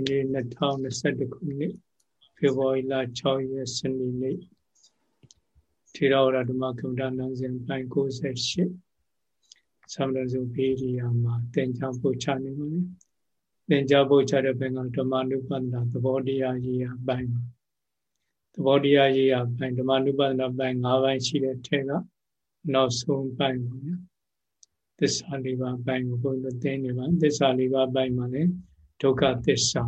ဒီနေ့2021ခုနှစ်ဖေဖော်ဝါရီလ6ရက်စနေနေ့ထေရဝါဒဓမ္မကမ္ဘာနန်းစဉ်ပိုင်း68သမဏဇုပေရိယာမှာသင်္ချာပို့ချနေပါလေသင်္ချာပို့ချတဲ့ဘက်ကဓမ္မနုပန္နသဘောတရားရေးရပိုင်းပါသဘောတရားရေးရပိုင်းဓမ္မနုပန္နပိုင်း၅ပိုင်းရှိတဲ့ထဲကနောက်ဆုံးပိုင်းပါဗျာသစ္စာလေးပါးပိုင်းကိုဘုန်းကြီးသိနေပါသစ္စာလေးပါးပိုင်းမှာလည်း ဒုက္ခသစ္စာ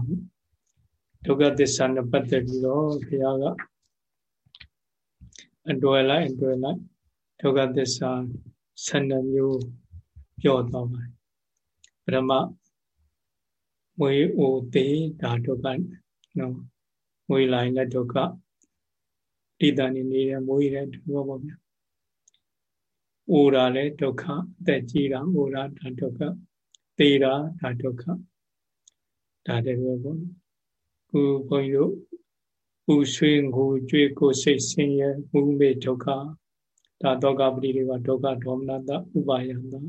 ဒုက္ခသစ္စာနဲ့ပတ်သက်ပြီးတော့ဘုရားကအတွယ်လိုက်အတွယ်လိုက်ဒုက္ခသစ္စာ12မျိုးပြောတော့ပါတယ်ပရမမွေအိုသေးဒါဒုက္ခနော်မွေလိုက်တဲ့ဒုက္ခဣဒဏီနေတဲ့မွေတဲ့ဒုက္ခပေါ့ဗျာအိုတာလည်းဒုက္ခအသက်ကြီးတာအိုတာဒါဒုက္ခသေတာဒါဒုက္ခ ဒါတည်းပဲပေါ့ခုဘုန်းကြီးတို့ပူဆွေးငိုကြွေးကိုစိတ်ဆင်းရဲမူမေဒုက္ခဒါတောကပတိတွေကဒုက္ခဒေါမနတဥပါယံတာ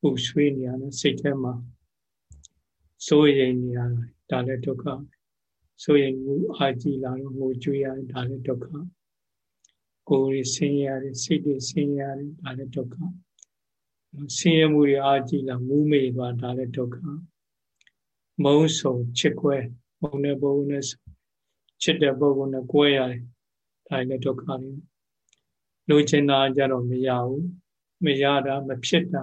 ပူဆွေးနေရတဲ့စိတ်ထဲမှာစိုးရိမ်နေရတာဒါလည်းဒုက္ခစိုးရိမ်မှုအာကြည်လာတော့ငိုကြွေးရတယ်ဒါလည်းဒုက္ခကိုယ်ရဆင်းရဲရတယ်စိတ်တွေဆင်းရဲရတယ်ဒါလည်းဒုက္ခဆင်းရဲမှုတွေအာကြည်လာမူမေသွားဒါလည်းဒုက္ခ မုံဆုံချစ်ခွဲမုံတဲ့ပုဂ္ဂိုလ်နဲ့ချစ်တဲ့ပုဂ္ဂိုလ်နဲ့ကွဲရတယ်ဒါလည်းဒုက္ခတွေလိုချင်တာကြတော့မရဘူးမရတာမဖြစ်တာ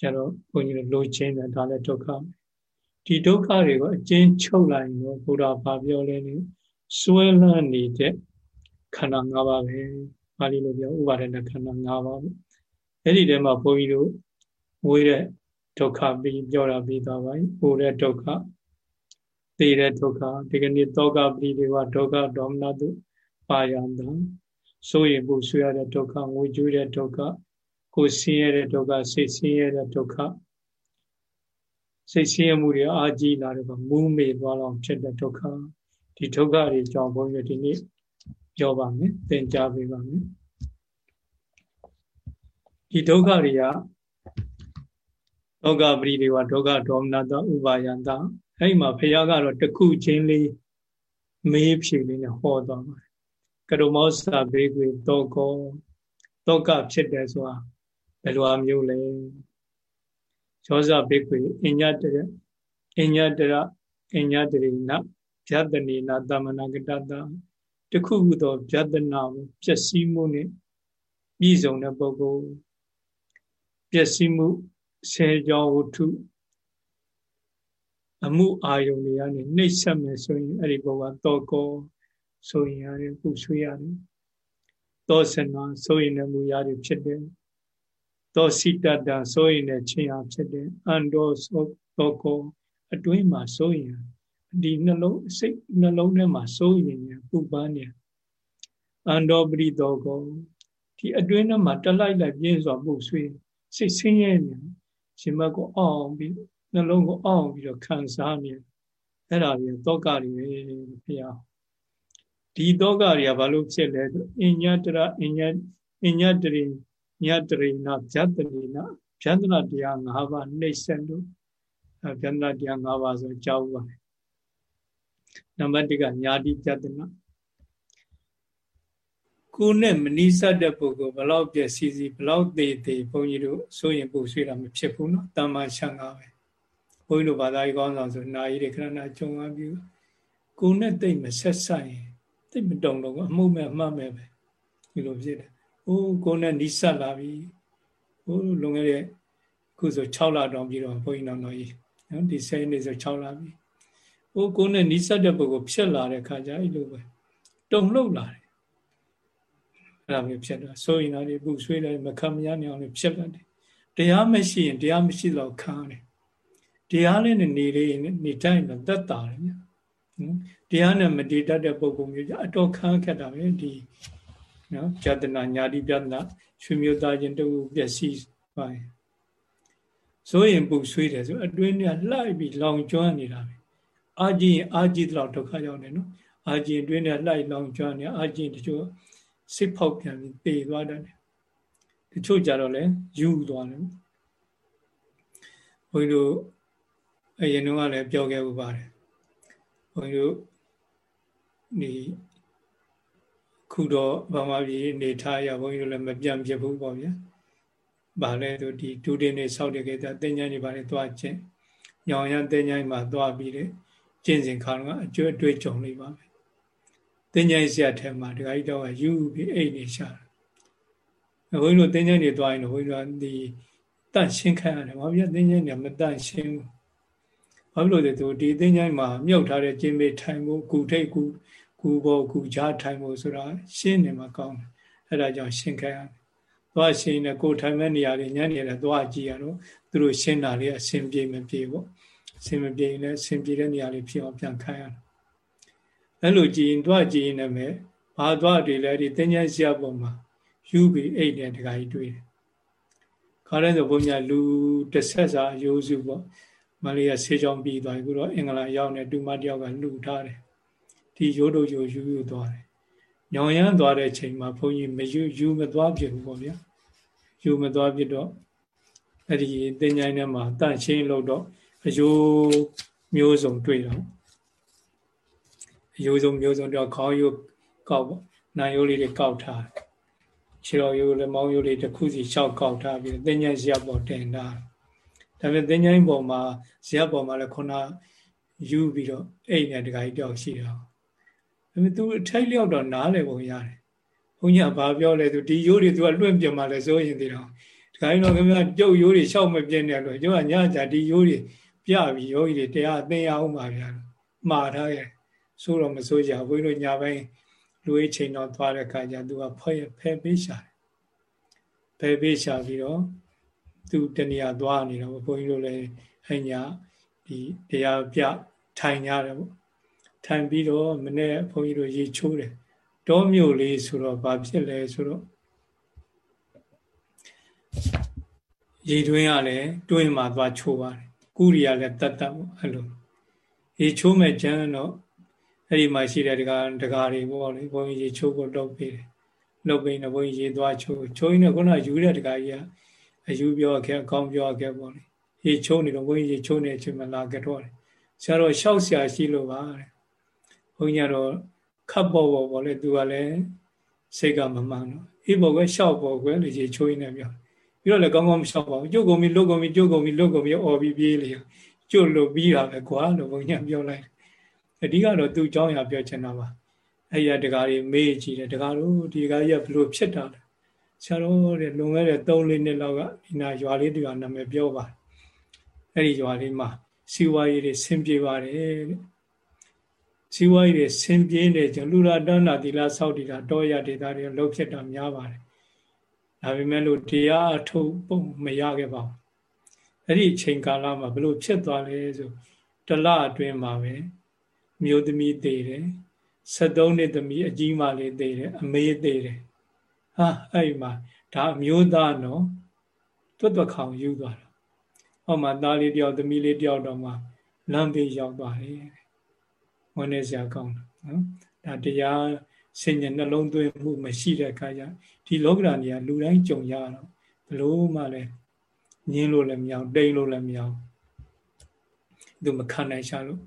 ကြတော့ဘုန်းကြီးတို့လိုချင်တယ်ဒါလည်းဒုက္ခဒီဒုက္ခတွေကိုအကျဉ်းချုပ်လိုက်တော့ဘုရားဗာပြောလဲနေစွဲလန်းနေတဲ့ခန္ဓာ၅ပါးပဲပါဠိလိုပြောဥပါဒณะခန္ဓာ၅ပါးပဲအဲ့ဒီထဲမှာဘုန်းကြီးတို့ဝေးတဲ့ ဒုက္ခပြီးပြောတာပြီးသွားပါပြီ။ပူတဲ့ဒုက္ခသိတဲ့ဒုက္ခဒီကနေ့တောကပရိဒေဝဒုက္ခဒေါမနတုပါယံတံဆိုရင်ပူဆွေရတဲ့ဒုက္ခငွေကျွေးတဲ့ဒုက္ခကိုဆင်းရဲတဲ့ဒုက္ခစိတ်ဆင်းရဲတဲ့ဒုက္ခစိတ်ဆင်းရဲမှုတွေအာကြီးလာတဲ့မူးမေသွားတော့ဖြစ်တဲ့ဒုက္ခဒီဒုက္ခတွေကြောင့်ဘုန်းကြီးဒီနေ့ပြောပါမယ်သင်ကြားပေးပါမယ်ဒီဒုက္ခတွေက ဒုက္ခပရိဒေဝဒုက္ခဒေါမနတဥပါယန္တအဲ့မှာဘုရားကတော့တခုချင်းလေးမေးဖြေလေးနဲ့ဟောသွားပါတယ်ကရုမောစာဘေကွေတောကောတောကဖြစ်တယ်ဆိုတာဘယ်လိုအမျိုးလဲရောစာဘေကွေအညတရအညတရအညတရိနဗျတနေနာတမနာကတတတခုခုသောဗျတနာကိုပျက်စီးမှုနဲ့ပြည်စုံတဲ့ပုဂ္ဂိုလ်ပျက်စီးမှု ဆယ်ကြောဝတ္ထုအမှုအာယုန်တွေကနေနှိပ်ဆက်မယ်ဆိုရင်အဲ့ဒီဘောကတော့ကောဆိုရင်ရတယ်ပူဆွေးရတယ်သောစနာဆိုရင်လည်းမူရတယ်ဖြစ်တယ်သောစိတတဆိုရင်လည်းချင်းအားဖြစ်တယ်အန္တောဆိုတော့ကောအတွင်းမှာဆိုရင်ဒီနှလုံးစိတ်နှလုံးထဲမှာဆိုရင်ပူပန်းနေအန္တောပရိတောကောဒီအတွင်းထဲမှာတလိုက်လိုက်ပြင်းစွာပူဆွေးစိတ်ဆင်းရဲနေ ရှင်မကိုအောင်ပြီးနှလုံးကိုအောင်ပြီးတော့ခံစားနေအဲ့ဒါတွေတောကတွေပဲဖျားဒီတောကတွေကဘာလို့ဖြစ်လဲဆိုအညတရအညအညတရိညတရိနာဗျတရိနာဗျန္တနာတရား၅ပါးနှိမ့်ဆက်လို့ဗျန္တနာတရား၅ပါးဆိုကြောက်ပါတယ်နံပါတ်1ကညာတိဗျတနာ ကိုယ်နဲ့မနိစ္စတဲ့ပုဂ္ဂိုလ်ဘလောက်ပြည့်စည်စည်ဘလောက်သေးသေးဘုန်းကြီးတို့ဆိုရင်ပူဆွေးတာမဖြစ်ဘူးနော်တမ္မာရှံကားပဲဘုန်းကြီးတို့ဘာသာရေးကောင်းဆောင်ဆိုနာယီတွေခဏခဏကြုံရပြီကိုယ်နဲ့တိတ်မဆက်ဆိုင်ရင်တိတ်မတုံတော့ဘူးအမှုမဲ့အမှတ်မဲ့ပဲဒီလိုဖြစ်တယ်။အိုးကိုယ်နဲ့နိစ္စလာပြီ။ဟိုလွန်ခဲ့တဲ့ခုဆို6လတောင်ပြီးတော့ဘုန်းကြီးတော်တော်ကြီးနော်ဒီ10နှစ်ဆို6လပြီ။အိုးကိုယ်နဲ့နိစ္စတဲ့ပုဂ္ဂိုလ်ဖြစ်လာတဲ့ခါကျအဲ့လိုပဲတုံလှုပ်လာတယ် အဲ့ဒါမျိုးဖြစ်တာဆိုရင်လည်းပူဆွေးတယ်မခံမရနိုင်အောင်လည်းဖြစ်လာတယ်တရားမရှိရင်တရားမရှိတော့ခံတယ်တရားလေးနဲ့နေလေးနေတိုင်းတော့တက်တာတယ်နော်တရားနဲ့မတည်တတ်တဲ့ပုံပုံမျိုးကြအတော်ခံခက်တာပဲဒီနော်ပြဒနာညာတိပြဒနာရွှေမျိုးသားချင်းတူပျက်စီးပါရင်ဆိုရင်ပူဆွေးတယ်ဆိုအတွင်းနဲ့လှိုက်ပြီးလောင်ကျွမ်းနေတာပဲအာကြည့်ရင်အာကြည့်တော့ဒုက္ခရောက်နေနော်အာကြည့်အတွင်းနဲ့လှိုက်လောင်ကျွမ်းနေအာကြည့်တချို့ စိတ်ဖောက်ပြန်ပြီးပေသွားတယ်တချို့ကြတော့လည်းယူသွားတယ်ဘုန်းကြီးတို့အရင်တော့လည်းပြောခဲ့ဥပါတယ်ဘုန်းကြီးတို့ဒီခုတော့ဗမာပြည်နေထားရဘုန်းကြီးတို့လည်းမပြန့်ပြဘူးပေါ့ဗျာ။ဘာလဲဆိုဒီဒုတိယနေ့စောက်တဲ့ကိစ္စတင်ញိုင်းနေပါလေသွားခြင်း။ညောင်ရတင်ញိုင်းမှာသွားပြီးတဲ့ကျင့်စဉ်ခါကအကျွတ်တွေ့ကြုံနေပါမယ်။ တင်ញိုင်းဆရာထဲမှာဒကာကြီးတော့ယူပြီးအိတ်နေရှာတယ်။ဘုန်းကြီးတို့တင်ញိုင်းနေသွားရင်တော့ဘုန်းကြီးတို့ဒီတန့်ရှင်းခံရတယ်။ဘာဖြစ်တင်ញိုင်းနေမတန့်ရှင်းဘူး။ဘာလို့လဲဆိုဒီတင်ញိုင်းမှာမြုပ်ထားတဲ့ကျင်းမေးထိုင်ဖို့ကုထိတ်ကုကူပေါ်ကူကြားထိုင်ဖို့ဆိုတာရှင်းနေမှာကောင်းတယ်အဲ့ဒါကြောင့်ရှင်းခဲ့ရတယ်သွားရှင်းနေကိုထိုင်မဲ့နေရာတွေညနေလည်းသွားကြည့်ရတော့သူတို့ရှင်းတာလေးအဆင်ပြေမပြေပေါ့အဆင်မပြေရင်လည်းအဆင်ပြေတဲ့နေရာလေးဖြစ်အောင်ပြန်ခိုင်းရတယ် အဲ့လိုကြည့်ရင်သွားကြည့်ရင်လည်းဘာသွားတွေလဲဒီသင်္ချာဆရာပေါ်မှာယူပြီးအိတ်တဲ့တခါကြီးတွေ့တယ်ခါတဲ့ဆိုဘုန်းကြီးလူတစ်ဆက်စာအယိုးစုပေါ့မလေးကဆေးချောင်းပြီးသွားပြီခုတော့အင်္ဂလာရောက်နေတူမတယောက်ကလှူထားတယ်ဒီရိုးတို့ရိုးယူယူသွားတယ်ညောင်ရမ်းသွားတဲ့ချိန်မှာဘုန်းကြီးမယူယူမသွားဖြစ်ဘူးပေါ့ဗျာယူမသွားဖြစ်တော့အဲ့ဒီတင်ញိုင်းထဲမှာတန့်ရှင်းလို့တော့အယိုးမျိုးစုံတွေ့တော့ အယိုးစုံမျိုးစုံတော့ခေါင်းယိုးကောက်ပေါ့နာယိုးလေးတွေကောက်ထားခြေတော်ယိုးလည်းမောင်းယိုးလေးတစ်ခုစီရှောက်ကောက်ထားပြီးတင်ញိုင်းဇရပ်ပေါ်တင်ထားဒါပေမဲ့တင်ញိုင်းပေါ်မှာဇရပ်ပေါ်မှာလည်းခုနယူပြီးတော့အိတ်နဲ့တခါကြီးတောက်ရှိတာဒါပေမဲ့ तू အထိုက်လျောက်တော့နားလည်ပုံရတယ်ဘုန်းကြီးကဘာပြောလဲ तू ဒီရိုးတွေ तू ကလွင့်ပြမှာလဲဆိုရင်ဒီတော့ဒီခိုင်းတော့ခင်ဗျာကျုပ်ရိုးတွေရှောက်မပြင်းတယ်လို့ကျုပ်ကညကြဒီရိုးတွေပြပြီးယောဂီတွေတရားအသိအောင်ပါဗျာမှားထားရဲ့ ဆိုတော့မဆိုးကြဘုန်းကြီးတို့ညာပိုင်းလူရေးချိန်တော့သွားတဲ့ခါကျ तू ကဖဲဖဲပေးရှာတယ်ဖဲပေးရှာပြီးတော့ तू တဏှာသွားနေတော့ဘုန်းကြီးတို့လည်းအညာဒီတရားပြထိုင်ကြတယ်ပေါ့ထိုင်ပြီးတော့မနေ့ဘုန်းကြီးတို့ရေချိုးတယ်တောမြို့လေးဆိုတော့ဘာဖြစ်လဲဆိုတော့ရေတွင်းကလည်းတွင်းမှာသွားချိုးပါတယ်ကုရီကလည်းတတ်တတ်ပေါ့အဲ့လိုရေချိုးမဲ့ကျန်းတော့ အဲ့ဒီမှာရှိတဲ့ဒကာဒကာတွေပေါ့လေဘုန်းကြီးရေချိုးဖို့လုပ်ပေးတယ်လုပ်ပေးတော့ဘုန်းကြီးရေသွားချိုးချိုးရင်တော့ခုနယူတဲ့ဒကာကြီးကအယူပြောခဲ့အကောင်းပြောခဲ့ပေါ့လေရေချိုးနေတော့ဘုန်းကြီးရေချိုးနေတဲ့အချိန်မှာလာကြတော့တယ်ဆရာတော်ရှောက်ဆရာရှိလို့ပါတဲ့ုန်းကြီးကတော့ခတ်ပေါ်ပေါ်ပေါ်လေသူကလည်းစိတ်ကမမှန်တော့အေးပေါ်ကွယ်ရှောက်ပေါ်ကွယ်လေရေချိုးရင်းနဲ့ပြောပြီးတော့လည်းကောင်းကောင်းမရှောက်ပါဘူးကျုပ်ကုန်ပြီလွတ်ကုန်ပြီကျုပ်ကုန်ပြီလွတ်ကုန်ပြီအော်ပြီးပြေးလေကျုပ်လွတ်ပြီးတာပဲကွာလို့ဘုန်းကြီးပြောလိုက် အဓိကတော့သူ့အကြောင်းအရာပြောချင်တာပါအဲ့ရတကားတွေမေးကြည့်တယ်တကားတို့ဒီကားကြီးကဘလို့ဖြစ်တာလဲဆရာတော်တဲ့လွန်ခဲ့တဲ့3-4နှစ်လောက်ကဒီနာရွာလေးတူကနာမည်ပြောပါအဲ့ဒီရွာလေးမှာစီဝါရီတွေဆင်ပြေပါတယ်တဲ့စီဝါရီတွေဆင်ပြေနေကြလူလာတန်းတာဒီလာဆောက်တည်တာတောရဒေတာတွေလောက်ဖြစ်တာများပါတယ်ဒါပေမဲ့လို့တရားအထုတ်ပုံမရခဲ့ပါဘူးအဲ့ဒီအချိန်ကာလမှာဘလို့ဖြစ်သွားလဲဆိုတလအတွင်းမှာပဲ မျိုးသမီးသေးတယ်73နှစ်သမီးအကြီးမလေးသေးတယ်အမေသေးတယ်ဟာအဲ့မှာဒါအမျိုးသားနော်တွတ်တွတ်ခေါင်ယူသွားတာဟောမှာသားလေးတယောက်သမီးလေးတယောက်တော့မှလမ်းဘေးရောက်သွားတယ်ဝန်းနေစရာကောင်းတာနော်ဒါတရားစဉ္ညာနှလုံးသွင်းမှုမရှိတဲ့အခါကျဒီလောကဓာတ်ကြီးကလူတိုင်းကြုံရတော့ဘလို့မှလည်းညင်းလို့လည်းမရအောင်တိမ်လို့လည်းမရအောင်သူမခံနိုင်ရှာလို့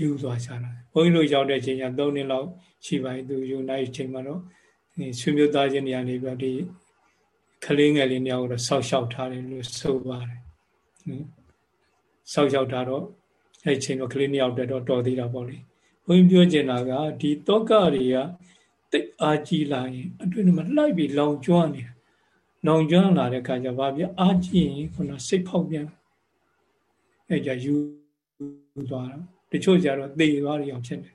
ယူသွားရှာတာဘုန်းကြီးတို့ရောက်တဲ့ချိန်ကျ3နှစ်လောက်ရှိပါပြီသူယူနိုင်ချိန်မှာတော့ဆွေမျိုးသားချင်းနေရာနေပြီးဒီကလေးငယ်လေးညောင်တော့ဆောက်ရှောက်ထားတယ်လို့ဆိုပါတယ်ဆောက်ရှောက်ထားတော့အဲ့ချိန်တော့ကလေးနှစ်ယောက်တည်းတော့တော်သေးတာပေါ့လေဘုန်းကြီးပြောချင်တာကဒီတောကတွေကတိတ်အားကြီးလာရင်အတွင်းမှာလိုက်ပြီးလောင်ကျွမ်းနေတာလောင်ကျွမ်းလာတဲ့အခါကျဘာပြအားကြီးရင်ခုနစိတ်ဖောက်ပြန်အဲ့ကြယူသွားတော့ တချို့ကြတော့သေသွားတယ်အောင်ဖြစ်တယ်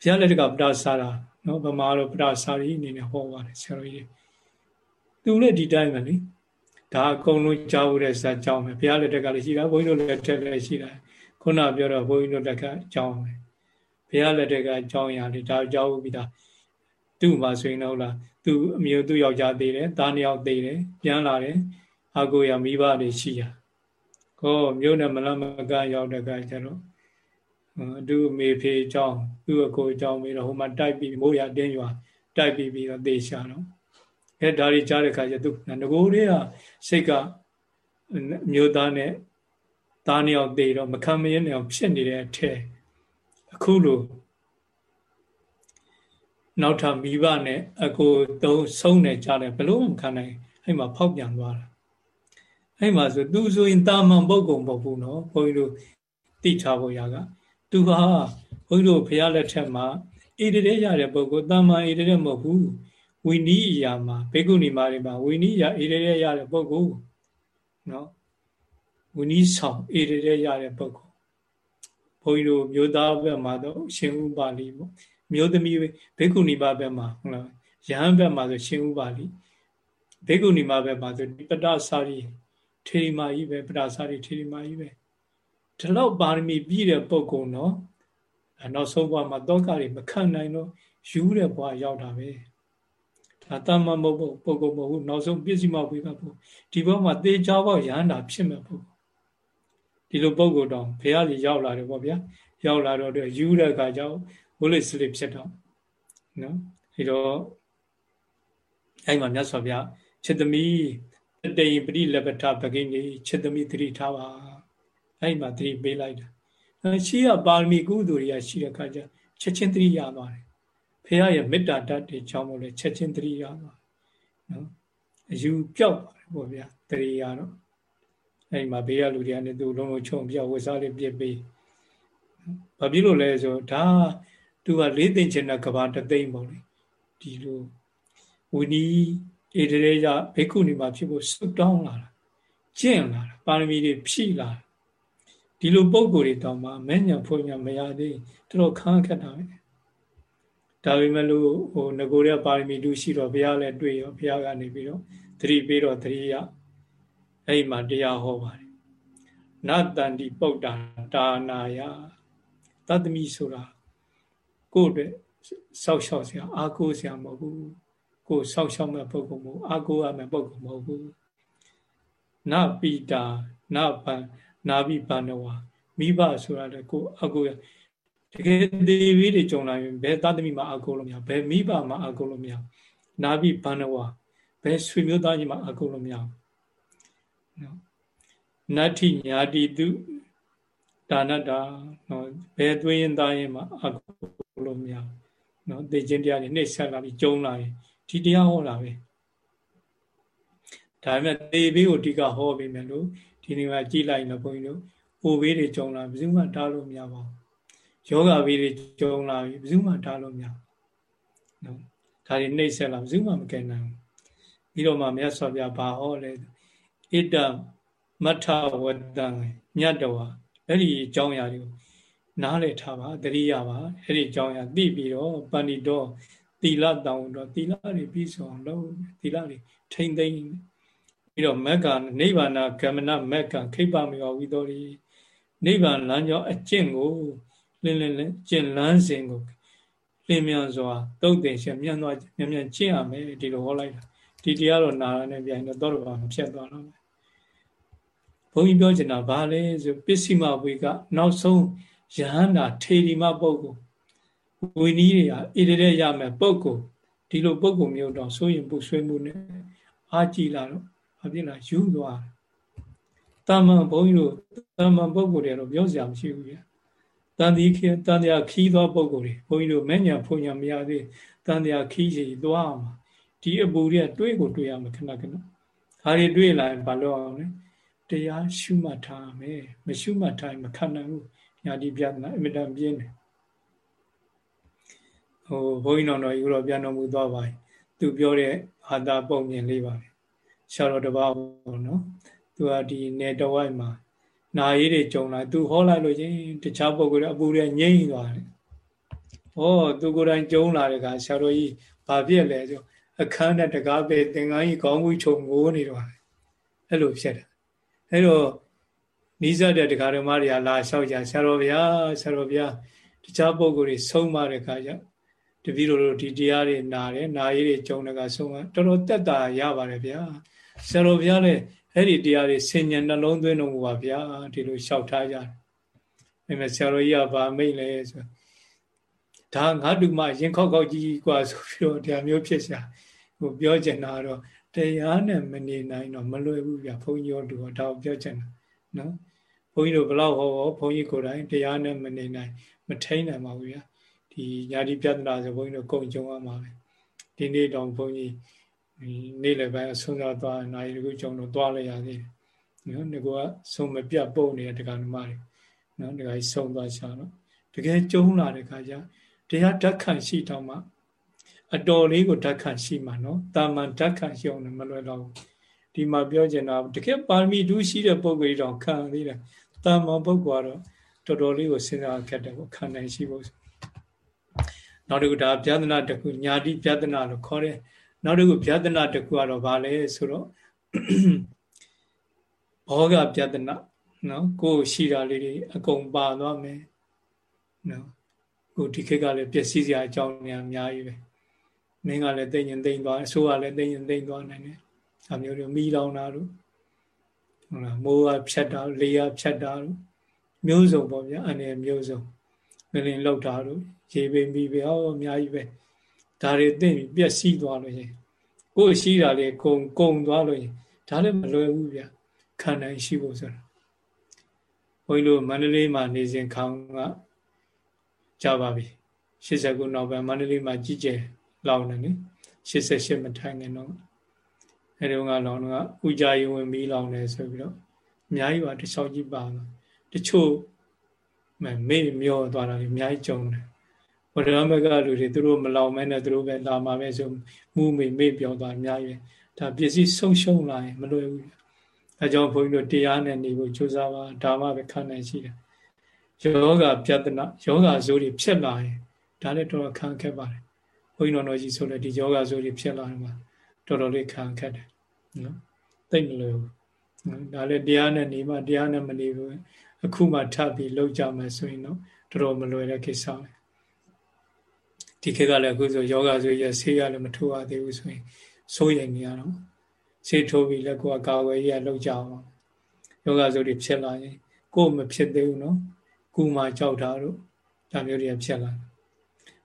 ဘုရားလက်ထက်ကပဒါစာရာနော်ဗမာတော့ပဒါစာရီအနေနဲ့ဟောပါတယ်ဆရာတော်ကြီးသူလည်းဒီတိုင်းပဲလေဒါအကုန်လုံးကြားဖို့တဲ့ဇာတ်ကြောင်းပဲဘုရားလက်ထက်ကလည်းရှိတာဘုန်းကြီးတို့လည်းထက်လည်းရှိတာခုနပြောတော့ဘုန်းကြီးတို့တက်ကအကြောင်းပဲဘုရားလက်ထက်ကအကြောင်းအရာတွေဒါကြောက်ပြီးသားသူ့မှာဆိုရင်တော့လားသူအမျိုးသူ့ယောက်ျားသေးတယ်သားနှစ်ယောက်သေးတယ်ပြန်လာတယ်အာကိုရမိဘတွေရှိရကောမျိုးနဲ့မလမကရောက်တဲ့ကကျတော့ သူ့မေဖေအကြောင်းသူ့အကိုအကြောင်းပြီးတော့ဟိုမှာတိုက်ပြီးမိုးရတင်းရွာတိုက်ပြီးပြီးတော့သေချာတော့အဲဒါတွေကြားတဲ့ခါကျသူငကိုတွေကစိတ်ကမျိုးသားနဲ့သားနှစ်ယောက်သေးတော့မခံမရနေအောင်ဖြစ်နေတဲ့အထက်အခုလိုနောက်ထပ်မိဘနဲ့အကိုသုံးဆုံးနေကြတယ်ဘလို့မခံနိုင်အဲ့မှာဖောက်ပြန်သွားတာအဲ့မှာဆိုသူဆိုရင်တာမန်ပုဂ္ဂိုလ်မဟုတ်ဘူးနော်ဘုန်းကြီးတို့သိထားဖို့ရက သူဟာဘုန်းကြီးတို့ဘုရားလက်ထက်မှာဣတရေရတဲ့ပုဂ္ဂိုလ်တာမန်ဣတရေမဟုတ်ဘူးဝိနည်းအရာမှာဘေကုဏီမာတွေမှာဝိနည်းအရာဣတရေရတဲ့ပုဂ္ဂိုလ်နော်ဝိနည်းဆောင်ဣတရေရတဲ့ပုဂ္ဂိုလ်ဘုန်းကြီးတို့မြို့သားဘက်မှာတော့ရှင်ဥပါလိပေါ့မြို့သမီးဘေကုဏီမာဘက်မှာဟုတ်လားယဟန်ဘက်မှာဆိုရှင်ဥပါလိဘေကုဏီမာဘက်မှာဆိုပတ္တစာရီထေရီမာကြီးပဲပတ္တစာရီထေရီမာကြီးပဲ ဒီလောက်ပါရမီပြည့်တဲ့ပုဂ္ဂိုလ်နော်နောက်ဆုံးဘဝမှာတောကတွေမခံနိုင်တော့ယူတဲ့ဘဝရောက်တာပဲဒါတမ္မမဟုတ်ပုဂ္ဂိုလ်မဟုတ်ဘူးနောက်ဆုံးပြည့်စုံမဝေကပုဒီဘဝမှာသေချာပေါရဟန္တာဖြစ်မဲ့ပုဂ္ဂိုလ်ဒီလိုပုဂ္ဂိုလ်တောင်ဘုရားကြီးရောက်လာတယ်ပေါ့ဗျာရောက်လာတော့ယူတဲ့အခါကျတော့ဝိလိစလိဖြစ်တော့နော်အဲတော့အဲ့မှာမြတ်စွာဘုရားခြေသမီးတေယပရိလပထပကိနေခြေသမီးသတိထားပါ အဲ့မှာသတိပေးလိုက်တာရှိရပါရမီကုသိုလ်တွေကရှိတဲ့အခါကျချက်ချင်းသတိရသွားတယ်ဖះရဲ့မေတ္တာဓာတ်တွေကြောင့်မို့လဲချက်ချင်းသတိရသွားနော်အယူပြောက်ပါတယ်ပေါ့ဗျာသတိရတော့အဲ့မှာဘေးကလူတွေကနေသူလုံးလုံးချုံပြောက်ဝစားလေးပြစ်ပေးဘာဖြစ်လို့လဲဆိုဒါသူကလေးသိမ့်ချင်တဲ့ကဘာတသိမ့်ပေါ့လေဒီလိုဝီနီဧတရေရဘိက္ခုနီမှာဖြစ်ဖို့ဆုတောင်းလာတာကျင့်လာတာပါရမီတွေဖြည့်လာ ဒီလိုပုံကိုယ်တွေတောင်မှမဲ့ညာဖွညာမရသေးတော်တော်ခန်းခက်တာပဲဒါပေမဲ့လို့ဟိုငကိုရပါရမီတူရှိတော့ဘုရားလည်းတွေ့ရောဘုရားကနေပြီးတော့သတိပေးတော့သတိရအဲ့ဒီမှာတရားဟောပါတယ်နတန္တိပုတ်တာဒါနာယတတ္တမိဆိုတာကိုယ့်အတွက်စောက်ရှောက်စရာအာကိုးစရာမဟုတ်ဘူးကိုယ်စောက်ရှောက်မဲ့ပုဂ္ဂိုလ်မဟုတ်အာကိုးရမဲ့ပုဂ္ဂိုလ်မဟုတ်ဘူးနပိတာနပံ နာပိပန္နဝမိဘဆိုတာလေကိုအကိုတကယ်သေးပြီးတွေကြုံလာရင်ဘယ်သတ္တမိမှာအကိုလို့မရဘယ်မိဘမှာအကိုလို့မရနာပိပန္နဝဘယ်ဆွေမျိုးသားကြီးမှာအကိုလို့မရနော်နတ္ထိညာတိတုဒါနတာနော်ဘယ်သွေးရင်သားရင်မှာအကိုလို့မရနော်သိချင်းတရားတွေနှိမ့်ဆက်လာပြီးကျုံလာရင်ဒီတရားဟောတာပဲဒါပေမဲ့သေဘေးကိုအဓိကဟောပေးမယ်လို့ ဒီနေ့မှာကြည်လိုက်တော့ဘုန်းကြီးတို့အိုဘေးတွေကျုံလာဘယ်သူမှတားလို့မရပါဘူးယောဂဘေးတွေကျုံလာပြီဘယ်သူမှတားလို့မရနော်ဒါတွေနှိမ့်ဆက်လာဘယ်သူမှမကယ်နိုင်ဘူးပြီးတော့မှမြတ်စွာဘုရားဘာဟောလဲဣတမထဝတ္တံညတဝအဲ့ဒီအကြောင်းအရာတွေကိုနားလည်ထားပါတတိယပါအဲ့ဒီအကြောင်းအရာသိပြီးတော့ပဏိတော်သီလတောင်းတော့သီလတွေပြီးဆုံးလို့သီလတွေထိမ့်သိမ့် ပြီးတော့မက္ကနိဗ္ဗာန်ကမ္မနမက္ကခိပ္ပမေဝဝိသောရိနိဗ္ဗာန်လမ်းကြောင်းအကျင့်ကိုလင်းလင်းလင်းကျင့်လန်းစဉ်ကိုလင်းမြန်စွာတုတ်တင်ရှင်မြန်သွားမြန်မြန်ကျင့်ရမယ်ဒီလိုဟောလိုက်တာဒီတရားတော့နာရနဲ့ပြန်တော့တော့ဘာဖြတ်သွားတော့ဘုန်းကြီးပြောချင်တာဘာလဲဆိုပစ္စည်းမဝေကနောက်ဆုံးယဟန္တာထေရီမပုဂ္ဂိုလ်ဝိနည်းတွေကဣတိတဲ့ရမယ်ပုဂ္ဂိုလ်ဒီလိုပုဂ္ဂိုလ်မျိုးတော့ဆိုရင်ပုဆွေးမှုနဲ့အားကြည့်လာတော့ ဘာဖြစ်လဲယူသွားတာမန်ဘုန်းကြီးတို့တာမန်ပုဂ္ဂိုလ်တွေတော့ပြောစရာမရှိဘူးဗျာတန်တိခေတန်တရားခီးသောပုဂ္ဂိုလ်တွေဘုန်းကြီးတို့မဲ့ညာဖုန်ညာမရသေးတန်တရားခီးချီသွားအောင်ဒီအပူတွေကတွေးကိုတွေးရမှာခဏခဏဒါတွေတွေးလာရင်ဘာလို့အောင်လဲတရားရှုမှတ်ထားမယ်မရှုမှတ်ထားရင်မခံနိုင်ဘူးညာတိပြဒနာအမြဲတမ်းပြင်းတယ်ဟိုဘုန်းကြီးတော်တော်ယူတော့ပြန်တော်မူသွားပါသူပြောတဲ့အာသာပုံမြင်လေးပါပဲ ဆရာတော်တပါးပေါ့နော်သူကဒီနေတဝိုက်မှာနာရီတွေကြုံလာသူဟောလိုက်လို့ချင်းတခြားပုဂ္ဂိုလ်တွေအပူတွေငြိမ့်သွားတယ်ဟောသူကိုယ်တိုင်ကြုံလာတဲ့ကဆရာတော်ကြီးဘာဖြစ်လဲဆိုအခန်းနဲ့တကားပဲသင်္ကန်းကြီးခေါင်းမူချုံငိုးနေတော့အဲ့လိုဖြစ်တယ်အဲ့တော့နိစ္စတဲ့တရားဓမ္မတွေကလာလျှောက်ကြဆရာတော်ဗျာဆရာတော်ဗျာတခြားပုဂ္ဂိုလ်တွေဆုံးမတဲ့ခါကျတပည့်တော်တို့ဒီတရားတွေနာတယ်နာရည်တွေကြုံတဲ့ကဆုံးမတော်တော်တက်တာရပါတယ်ဗျာ ဆရာတော်ဗျာလည်းအဲ့ဒီတရားတွေဆင်ញံနှလုံးသွင်းတော်မူပါဗျာဒီလိုလျှောက်ထားကြတယ်အဲ့မဲ့ဆရာတော်ကြီးကဗာမိတ်လဲဆိုဒါငါတူမရင်ခောက်ခောက်ကြီးกว่าဆိုပြီးတော့တရားမျိုးဖြစ်ရှာဟိုပြောချင်တာတော့တရားနဲ့မနေနိုင်တော့မလွယ်ဘူးဗျာဘုန်းကြီးတို့တော့ဒါကိုပြောချင်တာနော် ဘုန်းကြီးတို့ဘလောက်ဟောဟောဘုန်းကြီးကိုယ်တိုင်တရားနဲ့မနေနိုင်မထိန်နိုင်ပါဘူးဗျာဒီညာတိပြဿနာဆိုဘုန်းကြီးတို့ကုန်ကြုံရမှာပဲဒီနေ့တော့ဘုန်းကြီး နေ့လည်းပဲအဆုံးသတ်သွားနိုင်တကူကြုံတော့သွားလိုက်ရသေးတယ်နော်ငါကဆုံးမပြတ်ပုတ်နေတဲ့တရားဓမ္မတွေနော်ဒီကကြီးဆုံးသွားချတော့တကယ်ကျုံလာတဲ့ခါကျတရားဓာတ်ခံရှိတော့မှအတော်လေးကိုဓာတ်ခံရှိမှနော်တာမန်ဓာတ်ခံရှိအောင်လည်းမလွယ်တော့ဘူးဒီမှာပြောချင်တာတကယ်ပါရမီဒုရှိတဲ့ပုဂ္ဂိုလ်တောင်ခံသေးတယ်တာမန်ပုဂ္ဂိုလ်ကတော့တော်တော်လေးကိုစဉ်းစားခက်တယ်ပေါ့ခံနိုင်ရှိဖို့နောက်တစ်ခုဒါဗျာဒနာတစ်ခုညာတိဗျာဒနာလို့ခေါ်တယ် နောက်တစ်ခုဗျာဒနာတစ်ခုကတော့ဗာလဲဆိုတော့ဘောဂဗျာဒနာနော်ကိုယ်ရှိတာလေးတွေအကုန်ပါသွားမယ်နော်ကိုဒီခေတ်ကလည်းပျက်စီးစရာအကြောင်းများအများကြီးပဲမင်းကလည်းတိတ်ရင်တိတ်သွားအဆိုးကလည်းတိတ်ရင်တိတ်သွားနိုင်တယ်အမျိုးမျိုးမိလောင်တာတို့ဟုတ်လားမိုးကဖြတ်တာလေကဖြတ်တာတို့မျိုးစုံပေါ့ဗျာအနေမျိုးစုံငလင်လောက်တာတို့ရေပင်ပြီးပဲဟောအများကြီးပဲ ဒါတွေသိပြီးပျက်စီးသွားလို့ရင်ကိုယ်ရှိတာလေကုံကုံသွားလို့ရင်ဒါလည်းမလွယ်ဘူးဗျာခံနိုင်ရှိဖို့ဆိုတာဘုန်းကြီးတို့မန္တလေးမှာနေစဉ်ခေါင်ကကြပါပြီ89နောက်ပိုင်းမန္တလေးမှာကြီးကျယ်လောင်တယ်နိ88မထိုင်ခင်တော့အဲဒီကလောင်တော့ဥကြယဝင်မီးလောင်တယ်ဆိုပြီးတော့အများကြီးပါတခြားကြီးပါတော့တချို့မေ့မျောသွားတာလေအများကြီးကြုံတယ် ဘုရားမကလူတွေသူတို့မလောင်မဲနဲ့သူတို့ပဲလာမှာပဲဆိုမူမေ့မေ့ပြောသွားအများကြီးဒါပစ္စည်းဆုံးရှုံးလာရင်မလွယ်ဘူးအဲကြောင့်ဘုန်းကြီးတို့တရားနဲ့နေဖို့ကြိုးစားပါဒါမှပဲခံနိုင်ရှိတယ်ယောဂပြဿနာယောဂဇိုးတွေဖြစ်လာရင်ဒါလည်းတော်တော်ခံခဲ့ပါတယ်ဘုန်းကြီးတော်ကြီးဆိုလည်းဒီယောဂဇိုးတွေဖြစ်လာရင်မှာတော်တော်လေးခံခက်တယ်နော်သိမလို့ဒါလည်းတရားနဲ့နေမှတရားနဲ့မနေဘူးအခုမှထပ်ပြီးလောက်ကြမယ်ဆိုရင်တော့တော်တော်မလွယ်တဲ့ကိစ္စပဲ ဒီခေတ်ကလည်းအခုဆိုယောဂဆိုရဆေးရလည်းမထိုးရသေးဘူးဆိုရင်စိုးရိမ်နေရတော့ဆေးထိုးပြီးလည်းကိုယ်ကာဝယ်ရလောက်ကြအောင်ယောဂဆိုတွေဖြစ်လာရင်ကိုယ်မဖြစ်သေးဘူးနော်ကုမာကြောက်တာတို့ဒါမျိုးတွေဖြစ်လာတယ်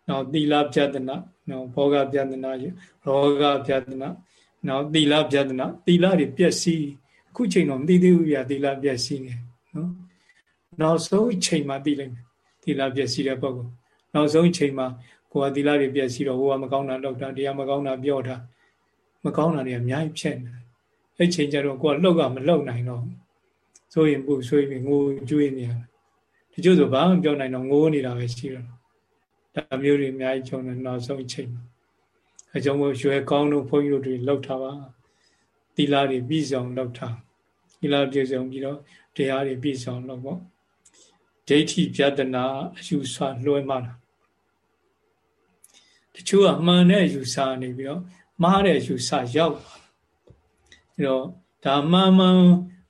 နောက်သီလပြဒနာနော်ဘောဂပြဒနာရောဂပြဒနာနောက်သီလပြဒနာသီလတွေပျက်စီးအခုချိန်တော့မသိသေးဘူးပြသီလပျက်စီးနေနော်နောက်ဆုံးချိန်မှာသိလိုက်မယ်သီလပျက်စီးတဲ့ပုဂ္ဂိုလ်နောက်ဆုံးချိန်မှာ ကိုယ်ကသီလတွေပျက်စီးတော့ဟိုကမကောင်းတာလောက်တာတရားမကောင်းတာပြောတာမကောင်းတာတွေအများကြီးဖြစ်နေအဲ့ချိန်ကျတော့ကိုယ်ကလှုပ်ကမလှုပ်နိုင်တော့ဆိုရင်ပူဆွေးပြီးငိုကြွေးနေရတယ်ဒီကျို့ဆိုဘာမှပြောနိုင်တော့ငိုးနေတာပဲရှိတော့ဒါမျိုးတွေအများကြီးကြုံတယ်နောက်ဆုံးချိန်မှာအကြောင်းမို့ရွယ်ကောင်းတို့ဘုန်းကြီးတို့တွေလောက်ထားပါသီလတွေပြည့်စုံလောက်ထားသီလပြည့်စုံပြီးတော့တရားတွေပြည့်စုံလောက်ပေါ့ဒိဋ္ဌိပြဒနာအယူဆလွှဲမှတာတ ချို့ကမှန်တဲ့ယူဆနေပြီးတော့မှားတဲ့ယူဆရောက်အဲတော့ဒါမှန်မှန်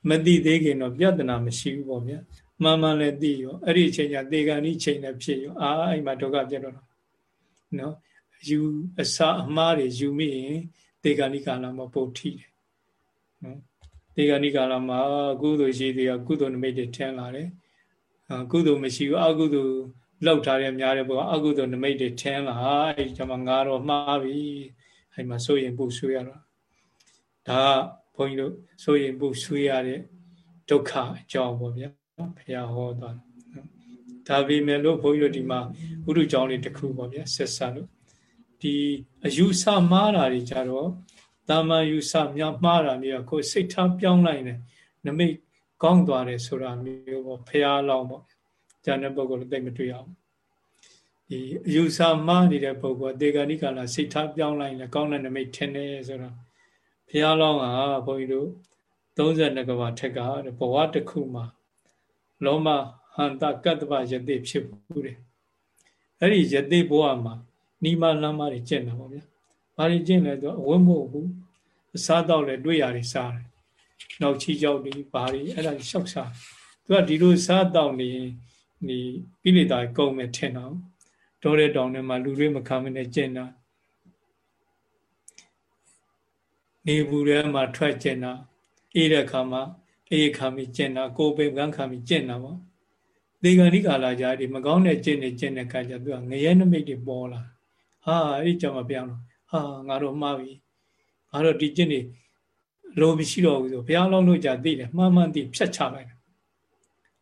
မသိသေးခင်တော့ပြဒနာမရှိဘူးပေါ့ဗျာမှန်မှန်လည်းသိရောအဲ့ဒီအချိန်ကျသေကံဤချိန်နဲ့ဖြစ်ရောအာအဲ့မှာဒုက္ခပြတ်တော့နော်ယူအစာအမှားတွေယူမိရင်သေကံဤကာလမှာပုတ်ထိတယ်နော်သေကံဤကာလမှာကုသိုလ်ရှိသေးကကုသိုလ်နမိတ်တွေထင်လာတယ်ကုသိုလ်မရှိဘူးအကုသိုလ် လောက်ထားတဲ့များတဲ့ဘုရားအကုသိုလ်နမိတ်တွေထင်လာအဲ့ဒီကျမှငါတော့မှားပြီအဲ့မှာစိုးရင်ပူဆွေးရတော့ဒါကဘုန်းကြီးတို့စိုးရင်ပူဆွေးရတဲ့ဒုက္ခအကြောင်းပေါ့ဗျာဘုရားဟောသွားဒါပေမဲ့လို့ဘုန်းကြီးတို့ဒီမှာဥဒုကြောင်းလေးတစ်ခုပေါ့ဗျာဆက်ဆံလို့ဒီအယူဆမှားတာတွေကြတော့တာမန်ယူဆများမှားတာမျိုးကိုစိတ်ထားပြောင်းလိုက်တယ်နမိတ်ကောင်းသွားတယ်ဆိုတာမျိုးပေါ့ဖះလောင်းပေါ့ ဉာဏ်တဲ့ပုဂ္ဂိုလ်လည်းသိမတွေ့အောင်ဒီအယူဆမှားနေတဲ့ပုဂ္ဂိုလ်အတေဂာနိကာလစိတ်ထားပြောင်းလိုက်ရင်ကောင်းတဲ့နမိတ်ထင်တယ်ဆိုတော့ဖះလောင်းကဘုန်းကြီးတို့32ကဘာထက်ကဘဝတစ်ခုမှာလောမဟန္တကတ္တဗယတိဖြစ်ဘူးတယ်အဲ့ဒီယတိဘဝမှာနိမလမ်းမတွေကျင့်တာပေါ့ဗျာဘာတွေကျင့်လဲဆိုအဝတ်မဟုတ်ဘူးအစားတော့လဲတွေ့ရတယ်စားတယ်နောက်ချီကြောက်တွေဘာတွေအဲ့ဒါရှောက်စားသူကဒီလိုစားတော့နေ ဒီကိလေသာကုန်မယ်ထင်တော့တောတဲ့တောင်ထဲမှာလူတွေမခံမနဲ့ကျင့်တာနေဘူးထဲမှာထွက်ကျင့်တာအေးတဲ့ခါမှာအေးခါမိကျင့်တာကိုယ်ပင်ကန်းခါမိကျင့်တာပေါ့ဒီကဏိကာလာကြဒီမကောင်းတဲ့ကျင့်နေကျင့်တဲ့ခါကျသူကငရဲနမိတ်တွေပေါ်လာဟာအဲ့ကြောင့်မပြောင်းတော့ဟာငါတို့မှားပြီငါတို့ဒီကျင့်နေလိုမရှိတော့ဘူးဆိုဘုရားလုံးလို့ကြာသိတယ်မှားမှန်သိဖြတ်ချလိုက်တယ်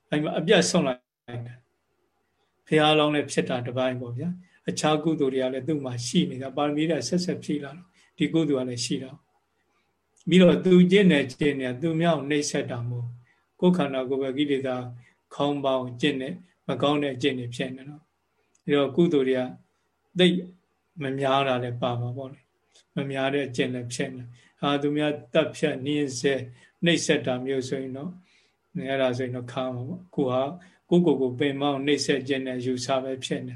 အဲ့မှာအပြတ်ဆုံးလိုက် တယ်ဘုရားလောင်းလည်းဖြစ်တာတပိုင်းပေါ့ဗျာအခြားကုသိုလ်တွေကလည်းသူ့မှာရှိနေတာပါရမီတွေဆက်ဆက်ဖြည့်လာတော့ဒီကုသိုလ်ကလည်းရှိတော့ပြီးတော့သူကျင့်နေကျင့်နေသူမြောက်နှိမ့်ဆက်တာမို့ကိုယ်ခန္ဓာကိုယ်ပဲကိလေသာခေါင်းပေါင်းကျင့်နေမကောင်းတဲ့အကျင့်တွေဖြစ်နေတော့ဒီတော့ကုသိုလ်တွေကသိမများတာလည်းပါမှာပေါ့လေမများတဲ့အကျင့်လည်းဖြစ်နေအာသူများတပ်ဖြတ်နင်းစေနှိမ့်ဆက်တာမျိုးဆိုရင်တော့အဲ့ဒါဆိုရင်တော့ခါမှာပေါ့ကိုဟာ ကိုကိုကိုပင်မောင်းနှိမ့်ဆက်ခြင်းနဲ့ယူဆပဲဖြစ်နေ